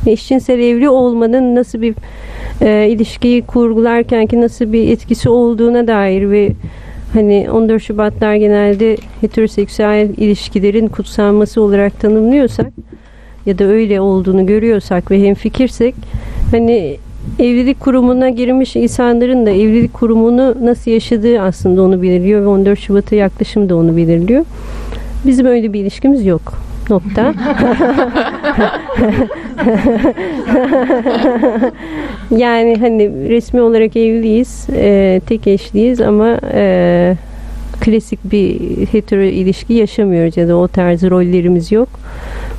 eşcinsel evli olmanın nasıl bir e, ilişkiyi kurgularken ki nasıl bir etkisi olduğuna dair ve hani 14 Şubatlar genelde heteroseksüel ilişkilerin kutsanması olarak tanımlıyorsak ya da öyle olduğunu görüyorsak ve hemfikirsek hani evlilik kurumuna girmiş insanların da evlilik kurumunu nasıl yaşadığı aslında onu belirliyor ve 14 Şubat'a yaklaşım da onu belirliyor. Bizim öyle bir ilişkimiz yok. Nokta. yani hani resmi olarak evliyiz, e, tek eşliyiz ama e, klasik bir hetero ilişki yaşamıyoruz ya da o tarz rollerimiz yok.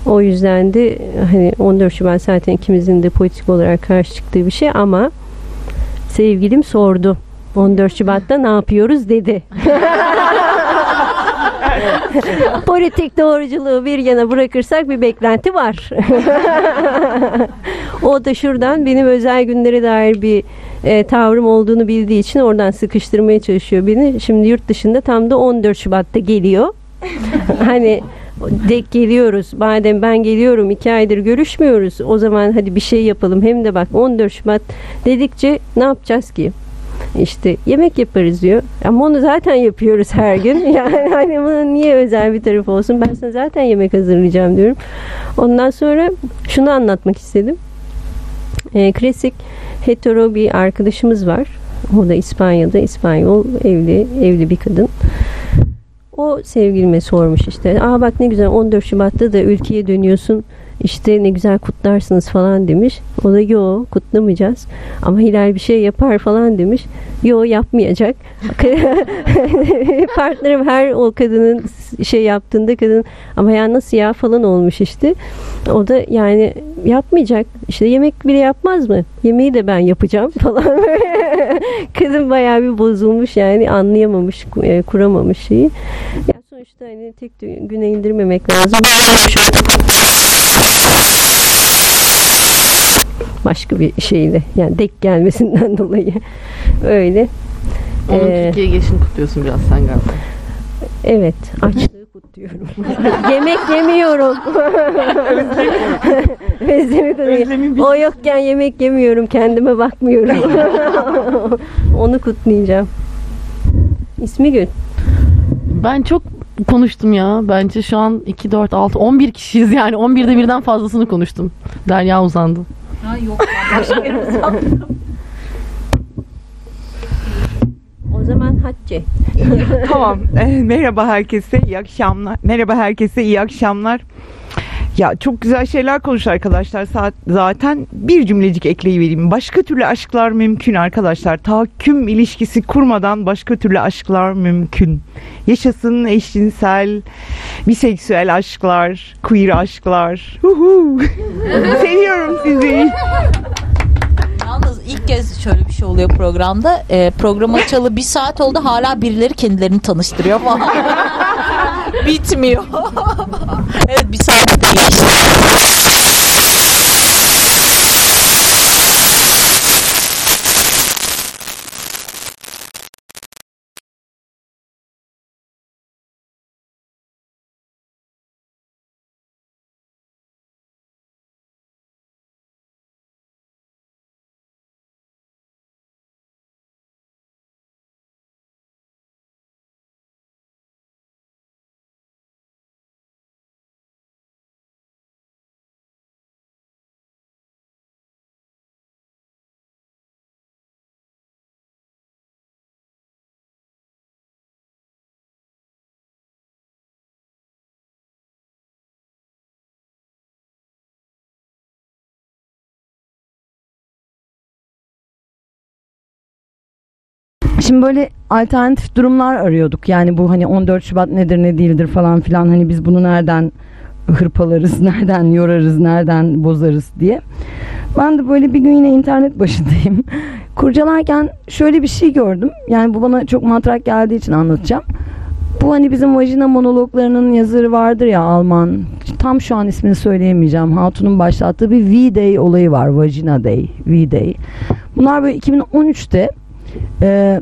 O yüzden de hani 14 Şubat zaten ikimizin de politik olarak karşı çıktığı bir şey ama sevgilim sordu. 14 Şubat'ta ne yapıyoruz dedi. Politik doğruculuğu bir yana bırakırsak bir beklenti var. o da şuradan benim özel günlere dair bir e, tavrım olduğunu bildiği için oradan sıkıştırmaya çalışıyor beni. Şimdi yurt dışında tam da 14 Şubat'ta geliyor. hani dek geliyoruz. Madem ben geliyorum iki aydır görüşmüyoruz. O zaman hadi bir şey yapalım. Hem de bak 14 Şubat dedikçe ne yapacağız ki? İşte yemek yaparız diyor. Ama onu zaten yapıyoruz her gün. Yani hani bunun niye özel bir tarafı olsun? Ben sana zaten yemek hazırlayacağım diyorum. Ondan sonra şunu anlatmak istedim. Ee, klasik hetero bir arkadaşımız var. O da İspanya'da İspanyol evli evli bir kadın. O sevgilime sormuş işte. Aa bak ne güzel 14 Şubat'ta da ülkeye dönüyorsun. İşte ne güzel kutlarsınız falan demiş. O da yo kutlamayacağız. Ama Hilal bir şey yapar falan demiş. Yo yapmayacak. Partnerim her o kadının şey yaptığında kadın ama ya nasıl ya falan olmuş işte. O da yani yapmayacak. İşte yemek bile yapmaz mı? Yemeği de ben yapacağım falan. kadın bayağı bir bozulmuş yani anlayamamış, e, kuramamış şeyi. Sonuçta hani tek güne indirmemek lazım. Başka bir şeyle yani denk gelmesinden dolayı öyle. Onun Ee, Türkiye geçini kutluyorsun biraz sen galiba. Evet, açlığı kutluyorum. Yemek yemiyorum. Özlemi kutluyorum. O yokken yemek yemiyorum, kendime bakmıyorum. Onu kutlayacağım. İsmi Gül. Ben çok konuştum ya. Bence şu an 2, 4, 6, 11 kişiyiz yani. 11'de birden fazlasını konuştum. Derya uzandı. Ha yok. O zaman Hatice. tamam. Eh, merhaba herkese. iyi akşamlar. Merhaba herkese. iyi akşamlar. Ya çok güzel şeyler konuş arkadaşlar. Sa- Zaten bir cümlecik ekleyivereyim. Başka türlü aşklar mümkün arkadaşlar. Tahakküm ilişkisi kurmadan başka türlü aşklar mümkün. Yaşasın eşcinsel, biseksüel aşklar, queer aşklar. Huhu. Seviyorum sizi. Yalnız ilk kez şöyle bir şey oluyor programda. Ee, program açalı bir saat oldu. Hala birileri kendilerini tanıştırıyor falan. Bitmiyor. evet bir saat geçti. Şimdi böyle alternatif durumlar arıyorduk. Yani bu hani 14 Şubat nedir ne değildir falan filan hani biz bunu nereden hırpalarız, nereden yorarız, nereden bozarız diye. Ben de böyle bir gün yine internet başındayım. Kurcalarken şöyle bir şey gördüm. Yani bu bana çok matrak geldiği için anlatacağım. Bu hani bizim vajina monologlarının yazarı vardır ya Alman. Tam şu an ismini söyleyemeyeceğim. Hatun'un başlattığı bir V-Day olayı var. Vagina Day, V-Day. Bunlar böyle 2013'te e,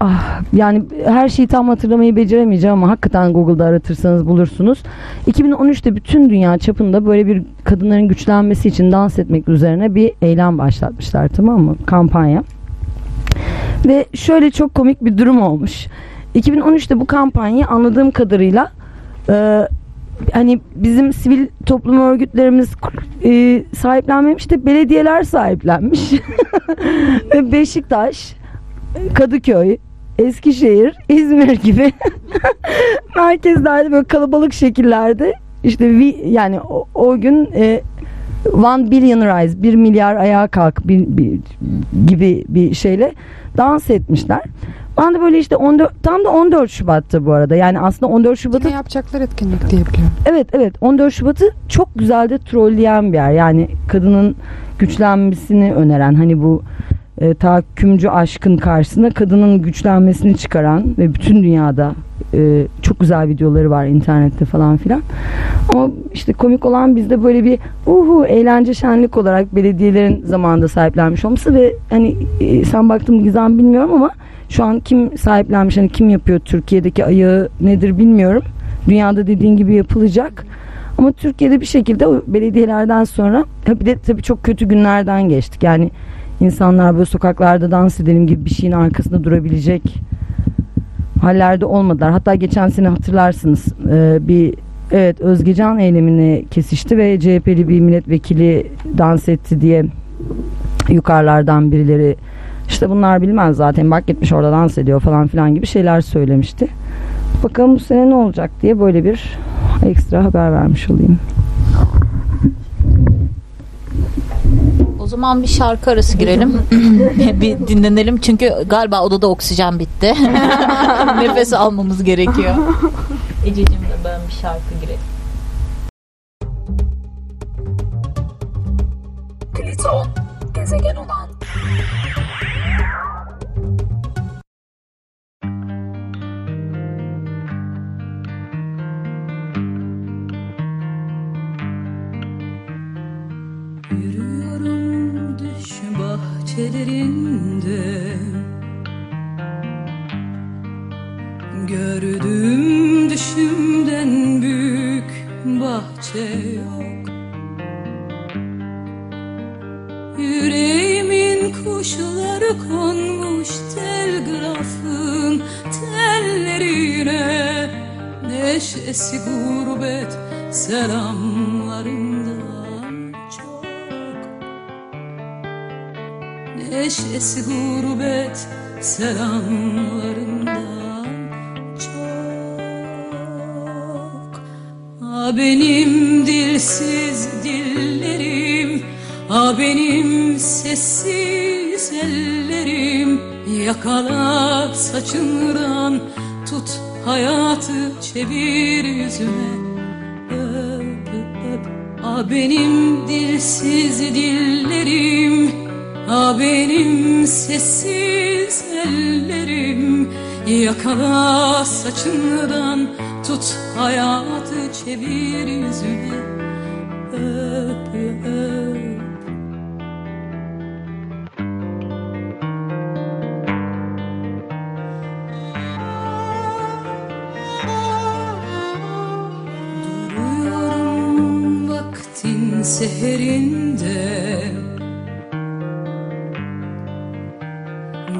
ah, yani her şeyi tam hatırlamayı beceremeyeceğim ama hakikaten Google'da aratırsanız bulursunuz. 2013'te bütün dünya çapında böyle bir kadınların güçlenmesi için dans etmek üzerine bir eylem başlatmışlar tamam mı? Kampanya. Ve şöyle çok komik bir durum olmuş. 2013'te bu kampanyayı anladığım kadarıyla e, hani bizim sivil toplum örgütlerimiz e, sahiplenmemiş de belediyeler sahiplenmiş. Beşiktaş, Kadıköy, Eskişehir, İzmir gibi merkezlerde böyle kalabalık şekillerde işte vi- yani o, o gün e, One Billion Rise, bir milyar ayağa kalk bir, bir- gibi bir şeyle dans etmişler. Ben de böyle işte 14, tam da 14 Şubat'ta bu arada. Yani aslında 14 Şubat'ı Yine yapacaklar etkinlik diye biliyorum. Evet evet 14 Şubat'ı çok güzel de trolleyen bir yer. Yani kadının güçlenmesini öneren hani bu e, tahakkümcü aşkın karşısında kadının güçlenmesini çıkaran ve bütün dünyada e, çok güzel videoları var internette falan filan. Ama işte komik olan bizde böyle bir uhu eğlence şenlik olarak belediyelerin zamanında sahiplenmiş olması ve hani e, sen baktın Gizem bilmiyorum ama şu an kim sahiplenmiş hani kim yapıyor Türkiye'deki ayağı nedir bilmiyorum. Dünyada dediğin gibi yapılacak. Ama Türkiye'de bir şekilde belediyelerden sonra bir de tabii çok kötü günlerden geçtik. Yani insanlar böyle sokaklarda dans edelim gibi bir şeyin arkasında durabilecek hallerde olmadılar. Hatta geçen sene hatırlarsınız e, bir evet Özgecan eylemine kesişti ve CHP'li bir milletvekili dans etti diye yukarılardan birileri işte bunlar bilmez zaten bak gitmiş orada dans ediyor falan filan gibi şeyler söylemişti. Bakalım bu sene ne olacak diye böyle bir ekstra haber vermiş olayım. O zaman bir şarkı arası girelim. bir dinlenelim çünkü galiba odada oksijen bitti. Nefes almamız gerekiyor. Ececiğim de ben bir şarkı girelim. Pliton, gezegen olan. Bahçelerinde Gördüğüm düşümden büyük bahçe yok. Yüreğimin kuşları konmuş telgrafın tellerine Neşesi gurbet selamlarından Neşesi gurbet selamlarından çok. A benim dilsiz dillerim A benim sessiz ellerim. Yakala saçından Tut hayatı çevir yüzüme. Öp öp. A benim dilsiz dillerim A benim sessiz ellerim Yakala saçından Tut hayatı çevir yüzüne. Öp öp. Duruyorum vaktin seherinde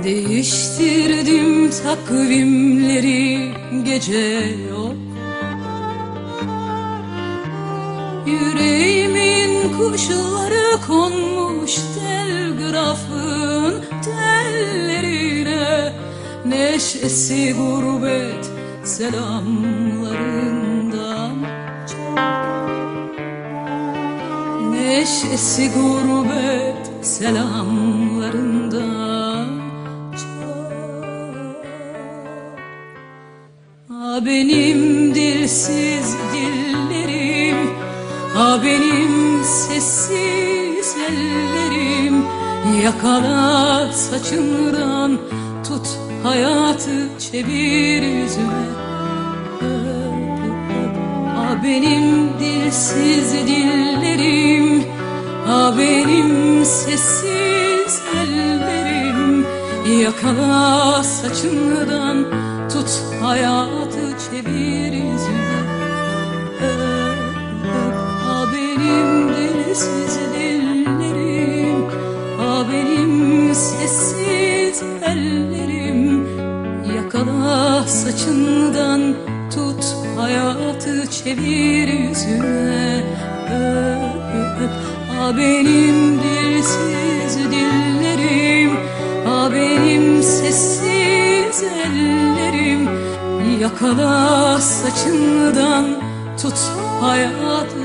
Değiştirdim takvimleri gece yok. Yüreğimin kuşları konmuş telgrafın tellerine Neşesi gurbet selamlarından Neşesi gurbet selamlarından A benim dilsiz dillerim A benim sessiz ellerim. Yakala saçından Tut hayatı çevir yüzüme. Öp, öp. A benim dilsiz dillerim A benim sessiz ellerim. Yakala saçından Tut hayatı hayallerim Yakala saçından tut hayatı çevir yüzüne Öp öp. A benim dilsiz dillerim A benim sessiz ellerim. Yakala saçından tut hayatı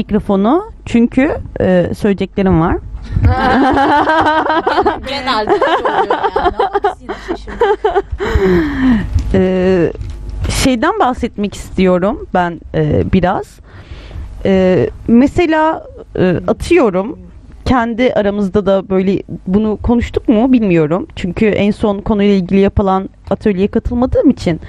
mikrofonu çünkü e, söyleyeceklerim var. Genelde yani. Ee, şeyden bahsetmek istiyorum ben e, biraz. Ee, mesela e, atıyorum kendi aramızda da böyle bunu konuştuk mu bilmiyorum. Çünkü en son konuyla ilgili yapılan atölyeye katılmadığım için.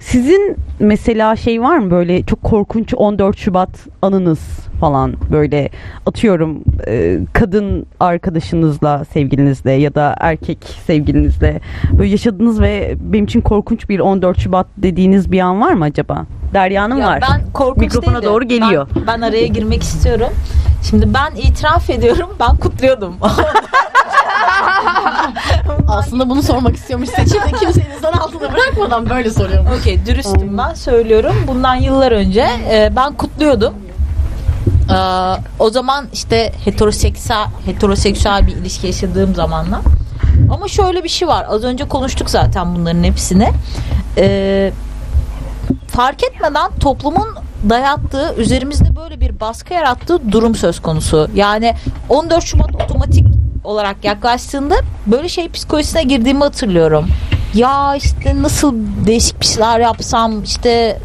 Sizin mesela şey var mı böyle çok korkunç 14 Şubat anınız falan böyle atıyorum e, kadın arkadaşınızla sevgilinizle ya da erkek sevgilinizle böyle yaşadığınız ve benim için korkunç bir 14 Şubat dediğiniz bir an var mı acaba? Derya'nın Ya var. Ben korkunç Mikrofona değildi. doğru geliyor. Ben, ben araya girmek istiyorum. Şimdi ben itiraf ediyorum. Ben kutluyordum. Aslında bunu sormak istiyormuş seçimde kimseyi zan altında bırakmadan böyle soruyorum. Okey dürüstüm ben söylüyorum. Bundan yıllar önce e, ben kutluyordum. Ee, o zaman işte heteroseksüel, heteroseksüel bir ilişki yaşadığım zamanla. Ama şöyle bir şey var. Az önce konuştuk zaten bunların hepsini. Ee, fark etmeden toplumun dayattığı, üzerimizde böyle bir baskı yarattığı durum söz konusu. Yani 14 Şubat otomatik olarak yaklaştığında böyle şey psikolojisine girdiğimi hatırlıyorum. Ya işte nasıl değişik bir şeyler yapsam işte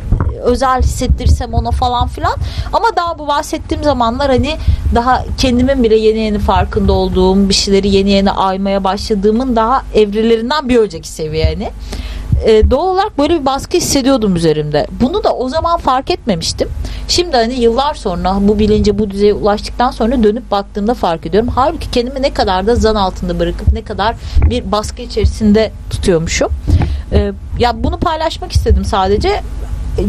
özel hissettirsem ona falan filan. Ama daha bu bahsettiğim zamanlar hani daha kendimin bile yeni yeni farkında olduğum bir şeyleri yeni yeni aymaya başladığımın daha evrelerinden bir önceki seviye hani. Ee, doğal olarak böyle bir baskı hissediyordum üzerimde. Bunu da o zaman fark etmemiştim. Şimdi hani yıllar sonra bu bilince bu düzeye ulaştıktan sonra dönüp baktığımda fark ediyorum. Halbuki kendimi ne kadar da zan altında bırakıp ne kadar bir baskı içerisinde tutuyormuşum. Ee, ya bunu paylaşmak istedim sadece.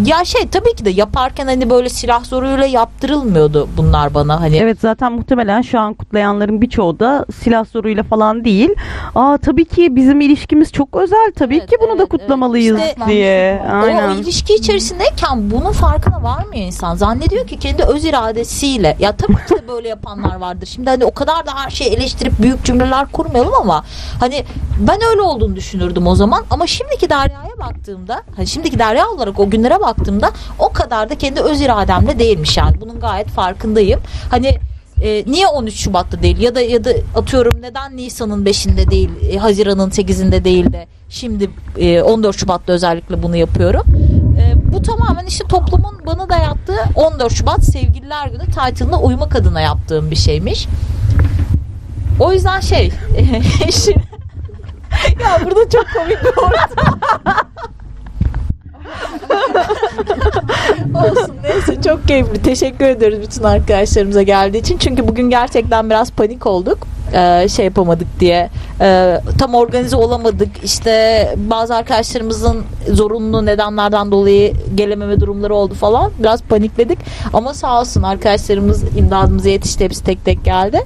Ya şey tabii ki de yaparken hani böyle silah zoruyla yaptırılmıyordu bunlar bana hani. Evet zaten muhtemelen şu an kutlayanların birçoğu da silah zoruyla falan değil. Aa tabii ki bizim ilişkimiz çok özel tabii ki bunu da kutlamalıyız İşte diye. Aynen. o ilişki içerisindeyken bunun farkına varmıyor insan. Zannediyor ki kendi öz iradesiyle. Ya tabii ki de böyle yapanlar vardır. Şimdi hani o kadar da her şeyi eleştirip büyük cümleler kurmayalım ama hani ben öyle olduğunu düşünürdüm o zaman. Ama şimdiki Derya'ya baktığımda hani şimdiki Derya olarak o günlere baktığımda o kadar da kendi öz irademle değilmiş yani. Bunun gayet farkındayım. Hani e, niye 13 Şubat'ta değil ya da ya da atıyorum neden Nisan'ın 5'inde değil e, Haziran'ın 8'inde değil de şimdi e, 14 Şubat'ta özellikle bunu yapıyorum. E, bu tamamen işte toplumun bana dayattığı 14 Şubat Sevgililer Günü title'ına uymak adına yaptığım bir şeymiş. O yüzden şey işin- ya burada çok komik bir ortam. Olsun neyse çok keyifli. Teşekkür ediyoruz bütün arkadaşlarımıza geldiği için. Çünkü bugün gerçekten biraz panik olduk. Ee, şey yapamadık diye. Ee, tam organize olamadık. İşte bazı arkadaşlarımızın zorunlu nedenlerden dolayı gelememe durumları oldu falan. Biraz panikledik. Ama sağ olsun arkadaşlarımız imdadımıza yetişti. Hepsi tek tek geldi.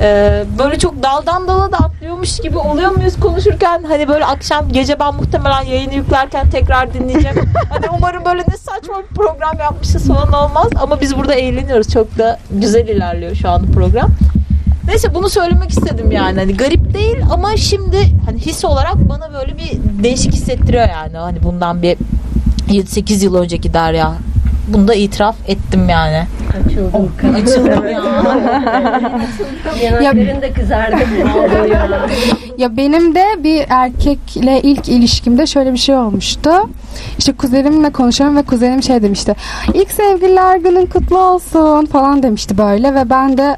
Ee, böyle çok daldan dala da atlıyormuş gibi oluyor muyuz konuşurken? Hani böyle akşam gece ben muhtemelen yayını yüklerken tekrar dinleyeceğim. hani umarım böyle ne saçma bir program yapmışız falan olmaz. Ama biz burada eğleniyoruz. Çok da güzel ilerliyor şu anda program. Neyse bunu söylemek istedim yani. Hani garip değil ama şimdi hani his olarak bana böyle bir değişik hissettiriyor yani. Hani bundan bir 7-8 yıl önceki Derya. Bunu da itiraf ettim yani. Açıldım. Açıldım ya. Yanakların da kızardı. Ya benim de bir erkekle ilk ilişkimde şöyle bir şey olmuştu. İşte kuzenimle konuşuyorum ve kuzenim şey demişti. İlk sevgililer günün kutlu olsun falan demişti böyle ve ben de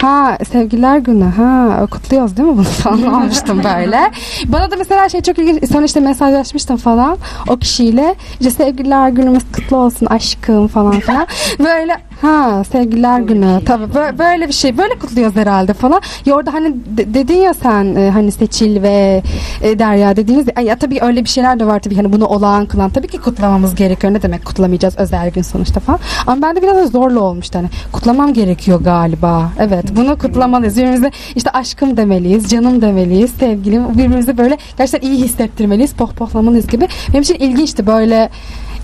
Ha sevgililer günü ha kutluyoruz değil mi bunu falan almıştım böyle. Bana da mesela şey çok ilginç sonra işte mesajlaşmıştım falan o kişiyle işte sevgililer günümüz kutlu olsun aşkım falan filan. Böyle Ha sevgililer günü. Tabii bö- böyle bir şey. Böyle kutluyoruz herhalde falan. Ya orada hani de- dedin ya sen e, hani Seçil ve e, Derya dediğiniz ya, ya tabii öyle bir şeyler de var tabii hani bunu olağan kılan tabii ki kutlamamız gerekiyor. Ne demek kutlamayacağız özel gün sonuçta falan. Ama bende biraz da zorlu olmuştu hani. Kutlamam gerekiyor galiba. Evet bunu kutlamalıyız. Birbirimize işte aşkım demeliyiz, canım demeliyiz, sevgilim. Birbirimizi böyle gerçekten iyi hissettirmeliyiz, pohpohlamalıyız gibi. Benim için ilginçti böyle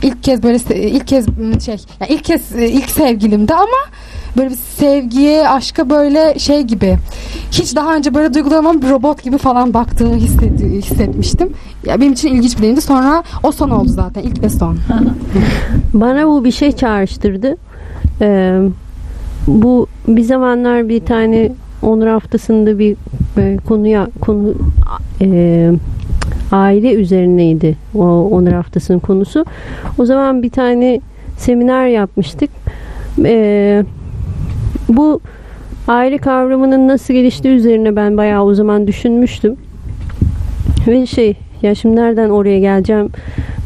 ilk kez böyle ilk kez m, şey yani ilk kez e, ilk sevgilimdi ama böyle bir sevgiye aşka böyle şey gibi hiç daha önce böyle duygulanmam bir robot gibi falan baktığımı hissedi- hissetmiştim. Ya benim için ilginç bir deneyimdi. Sonra o son oldu zaten ilk ve son. Bana bu bir şey çağrıştırdı. Ee, bu bir zamanlar bir tane onur haftasında bir konuya konu e, aile üzerineydi o onur haftasının konusu. O zaman bir tane seminer yapmıştık. Ee, bu aile kavramının nasıl geliştiği üzerine ben bayağı o zaman düşünmüştüm. Ve şey ya şimdi nereden oraya geleceğim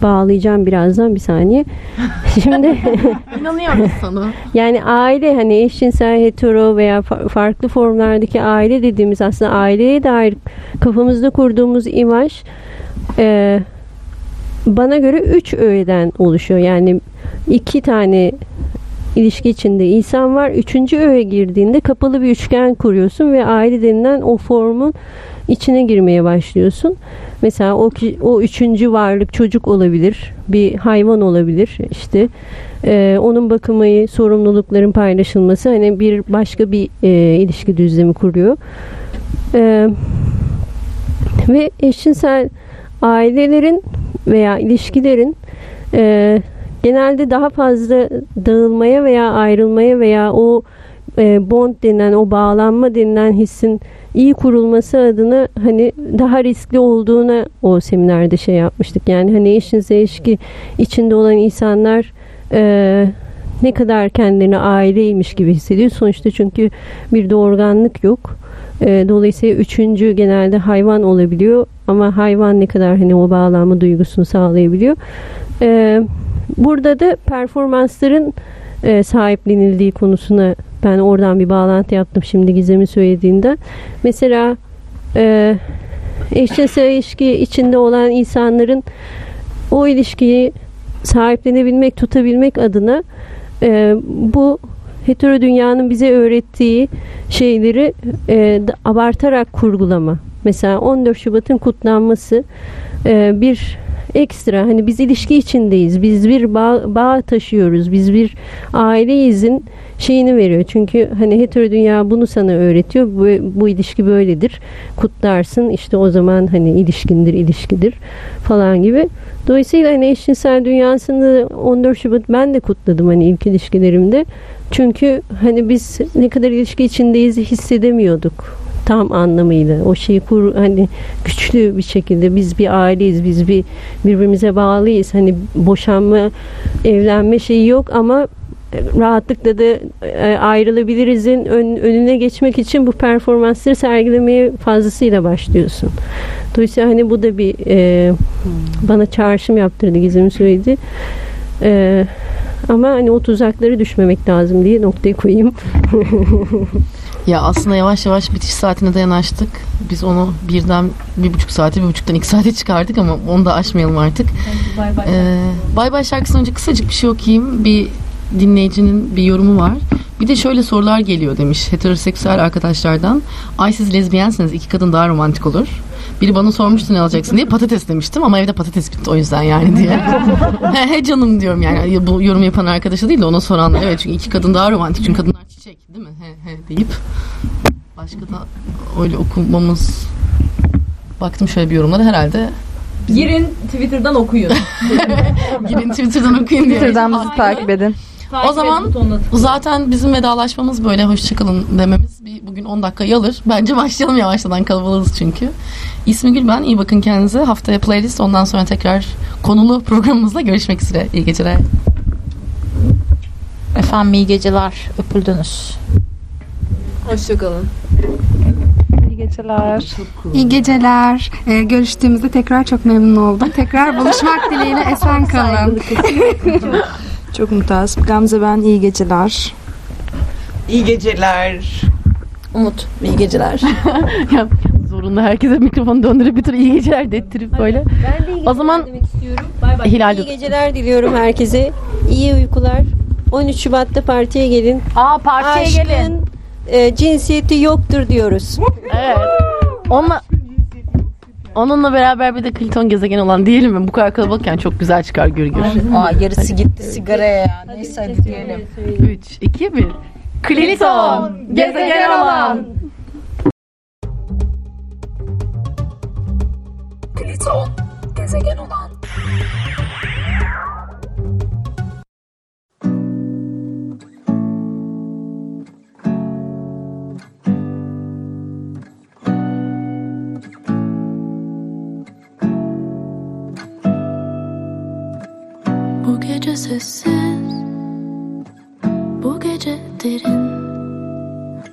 bağlayacağım birazdan bir saniye. Şimdi İnanıyoruz sana. yani aile hani eşcinsel hetero veya fa- farklı formlardaki aile dediğimiz aslında aileye dair kafamızda kurduğumuz imaj e, bana göre üç öğeden oluşuyor. Yani iki tane ilişki içinde insan var. Üçüncü öğe girdiğinde kapalı bir üçgen kuruyorsun ve aile denilen o formun içine girmeye başlıyorsun. Mesela o o üçüncü varlık çocuk olabilir, bir hayvan olabilir. İşte e, onun bakımı, sorumlulukların paylaşılması hani bir başka bir e, ilişki düzlemi kuruyor. E, ve eşcinsel ailelerin veya ilişkilerin e, genelde daha fazla dağılmaya veya ayrılmaya veya o e, bond denilen o bağlanma denilen hissin iyi kurulması adına hani daha riskli olduğuna o seminerde şey yapmıştık. Yani hani eşinize ilişki içinde olan insanlar e, ne kadar kendilerini aileymiş gibi hissediyor. Sonuçta çünkü bir doğurganlık yok. E, dolayısıyla üçüncü genelde hayvan olabiliyor ama hayvan ne kadar hani o bağlanma duygusunu sağlayabiliyor. E, burada da performansların e, sahiplenildiği konusuna ben oradan bir bağlantı yaptım şimdi Gizem'in söylediğinden. Mesela e, eşcinsel ilişki içinde olan insanların o ilişkiyi sahiplenebilmek, tutabilmek adına e, bu hetero dünyanın bize öğrettiği şeyleri e, abartarak kurgulama. Mesela 14 Şubat'ın kutlanması e, bir ekstra hani biz ilişki içindeyiz. Biz bir bağ, bağ taşıyoruz. Biz bir aileyizin şeyini veriyor. Çünkü hani hetero dünya bunu sana öğretiyor. Bu, bu ilişki böyledir. Kutlarsın. işte o zaman hani ilişkindir, ilişkidir falan gibi. Dolayısıyla hani eşcinsel dünyasını 14 Şubat ben de kutladım hani ilk ilişkilerimde. Çünkü hani biz ne kadar ilişki içindeyiz hissedemiyorduk tam anlamıyla. O şeyi kur hani güçlü bir şekilde biz bir aileyiz, biz bir birbirimize bağlıyız. Hani boşanma, evlenme şeyi yok ama rahatlıkla da e, ayrılabilirizin ön- önüne geçmek için bu performansları sergilemeye fazlasıyla başlıyorsun. Dolayısıyla hani bu da bir e, bana çağrışım yaptırdı Gizem'in söyledi. E, ama hani o tuzakları düşmemek lazım diye noktayı koyayım. Ya aslında yavaş yavaş bitiş saatine de yanaştık. Biz onu birden bir buçuk saate, bir buçuktan iki saate çıkardık ama onu da aşmayalım artık. Bay bay. Ee, bay bay şarkısından önce kısacık bir şey okuyayım. Bir dinleyicinin bir yorumu var. Bir de şöyle sorular geliyor demiş heteroseksüel arkadaşlardan. Ay siz lezbiyensiniz iki kadın daha romantik olur. Biri bana sormuştu ne alacaksın diye patates demiştim ama evde patates bitti o yüzden yani diye. he, he canım diyorum yani bu yorum yapan arkadaşı değil de ona soranlar. Evet çünkü iki kadın daha romantik çünkü kadınlar çiçek değil mi? He he deyip başka da öyle okumamız baktım şöyle bir yorumlara herhalde Girin Twitter'dan okuyun. Girin Twitter'dan okuyun diye. Twitter'dan bizi takip edin. O zaman zaten bizim vedalaşmamız böyle hoşçakalın dememiz bir bugün 10 dakikayı alır. Bence başlayalım yavaştan kalabalığız çünkü. İsmi Gül ben. iyi bakın kendinize. Haftaya playlist ondan sonra tekrar konulu programımızla görüşmek üzere. İyi geceler. Efendim iyi geceler. Öpüldünüz. Hoşçakalın. İyi geceler. İyi geceler. Ee, görüştüğümüzde tekrar çok memnun oldum. Tekrar buluşmak dileğiyle esen kalın. Çok mutaz. Gamze ben iyi geceler. İyi geceler. Umut, iyi geceler. ya, zorunda herkese mikrofonu döndürüp bir tür iyi geceler dettirip böyle. Ben de iyi O zaman demek istiyorum. Bay bay. Hilal İyi geceler diliyorum herkese. İyi uykular. 13 Şubat'ta partiye gelin. Aa partiye Aşkın, gelin. e, cinsiyeti yoktur diyoruz. Evet. Onunla Onunla beraber bir de Kliton gezegeni olan diyelim mi? Bu kadar kalabalıkken çok güzel çıkar Gürgür. Aa, yarısı gitti sigaraya ya. Neyse hadi diyelim. 3, 2, 1. Kliton gezegen olan. Pliton, gezegen olan. Sessiz Bu gece derin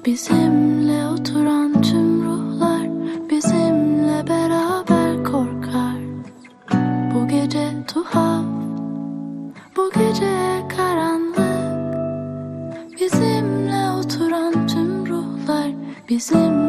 Bizimle oturan tüm ruhlar Bizimle beraber korkar. Bu gece tuhaf Bu gece karanlık Bizimle oturan tüm ruhlar Bizimle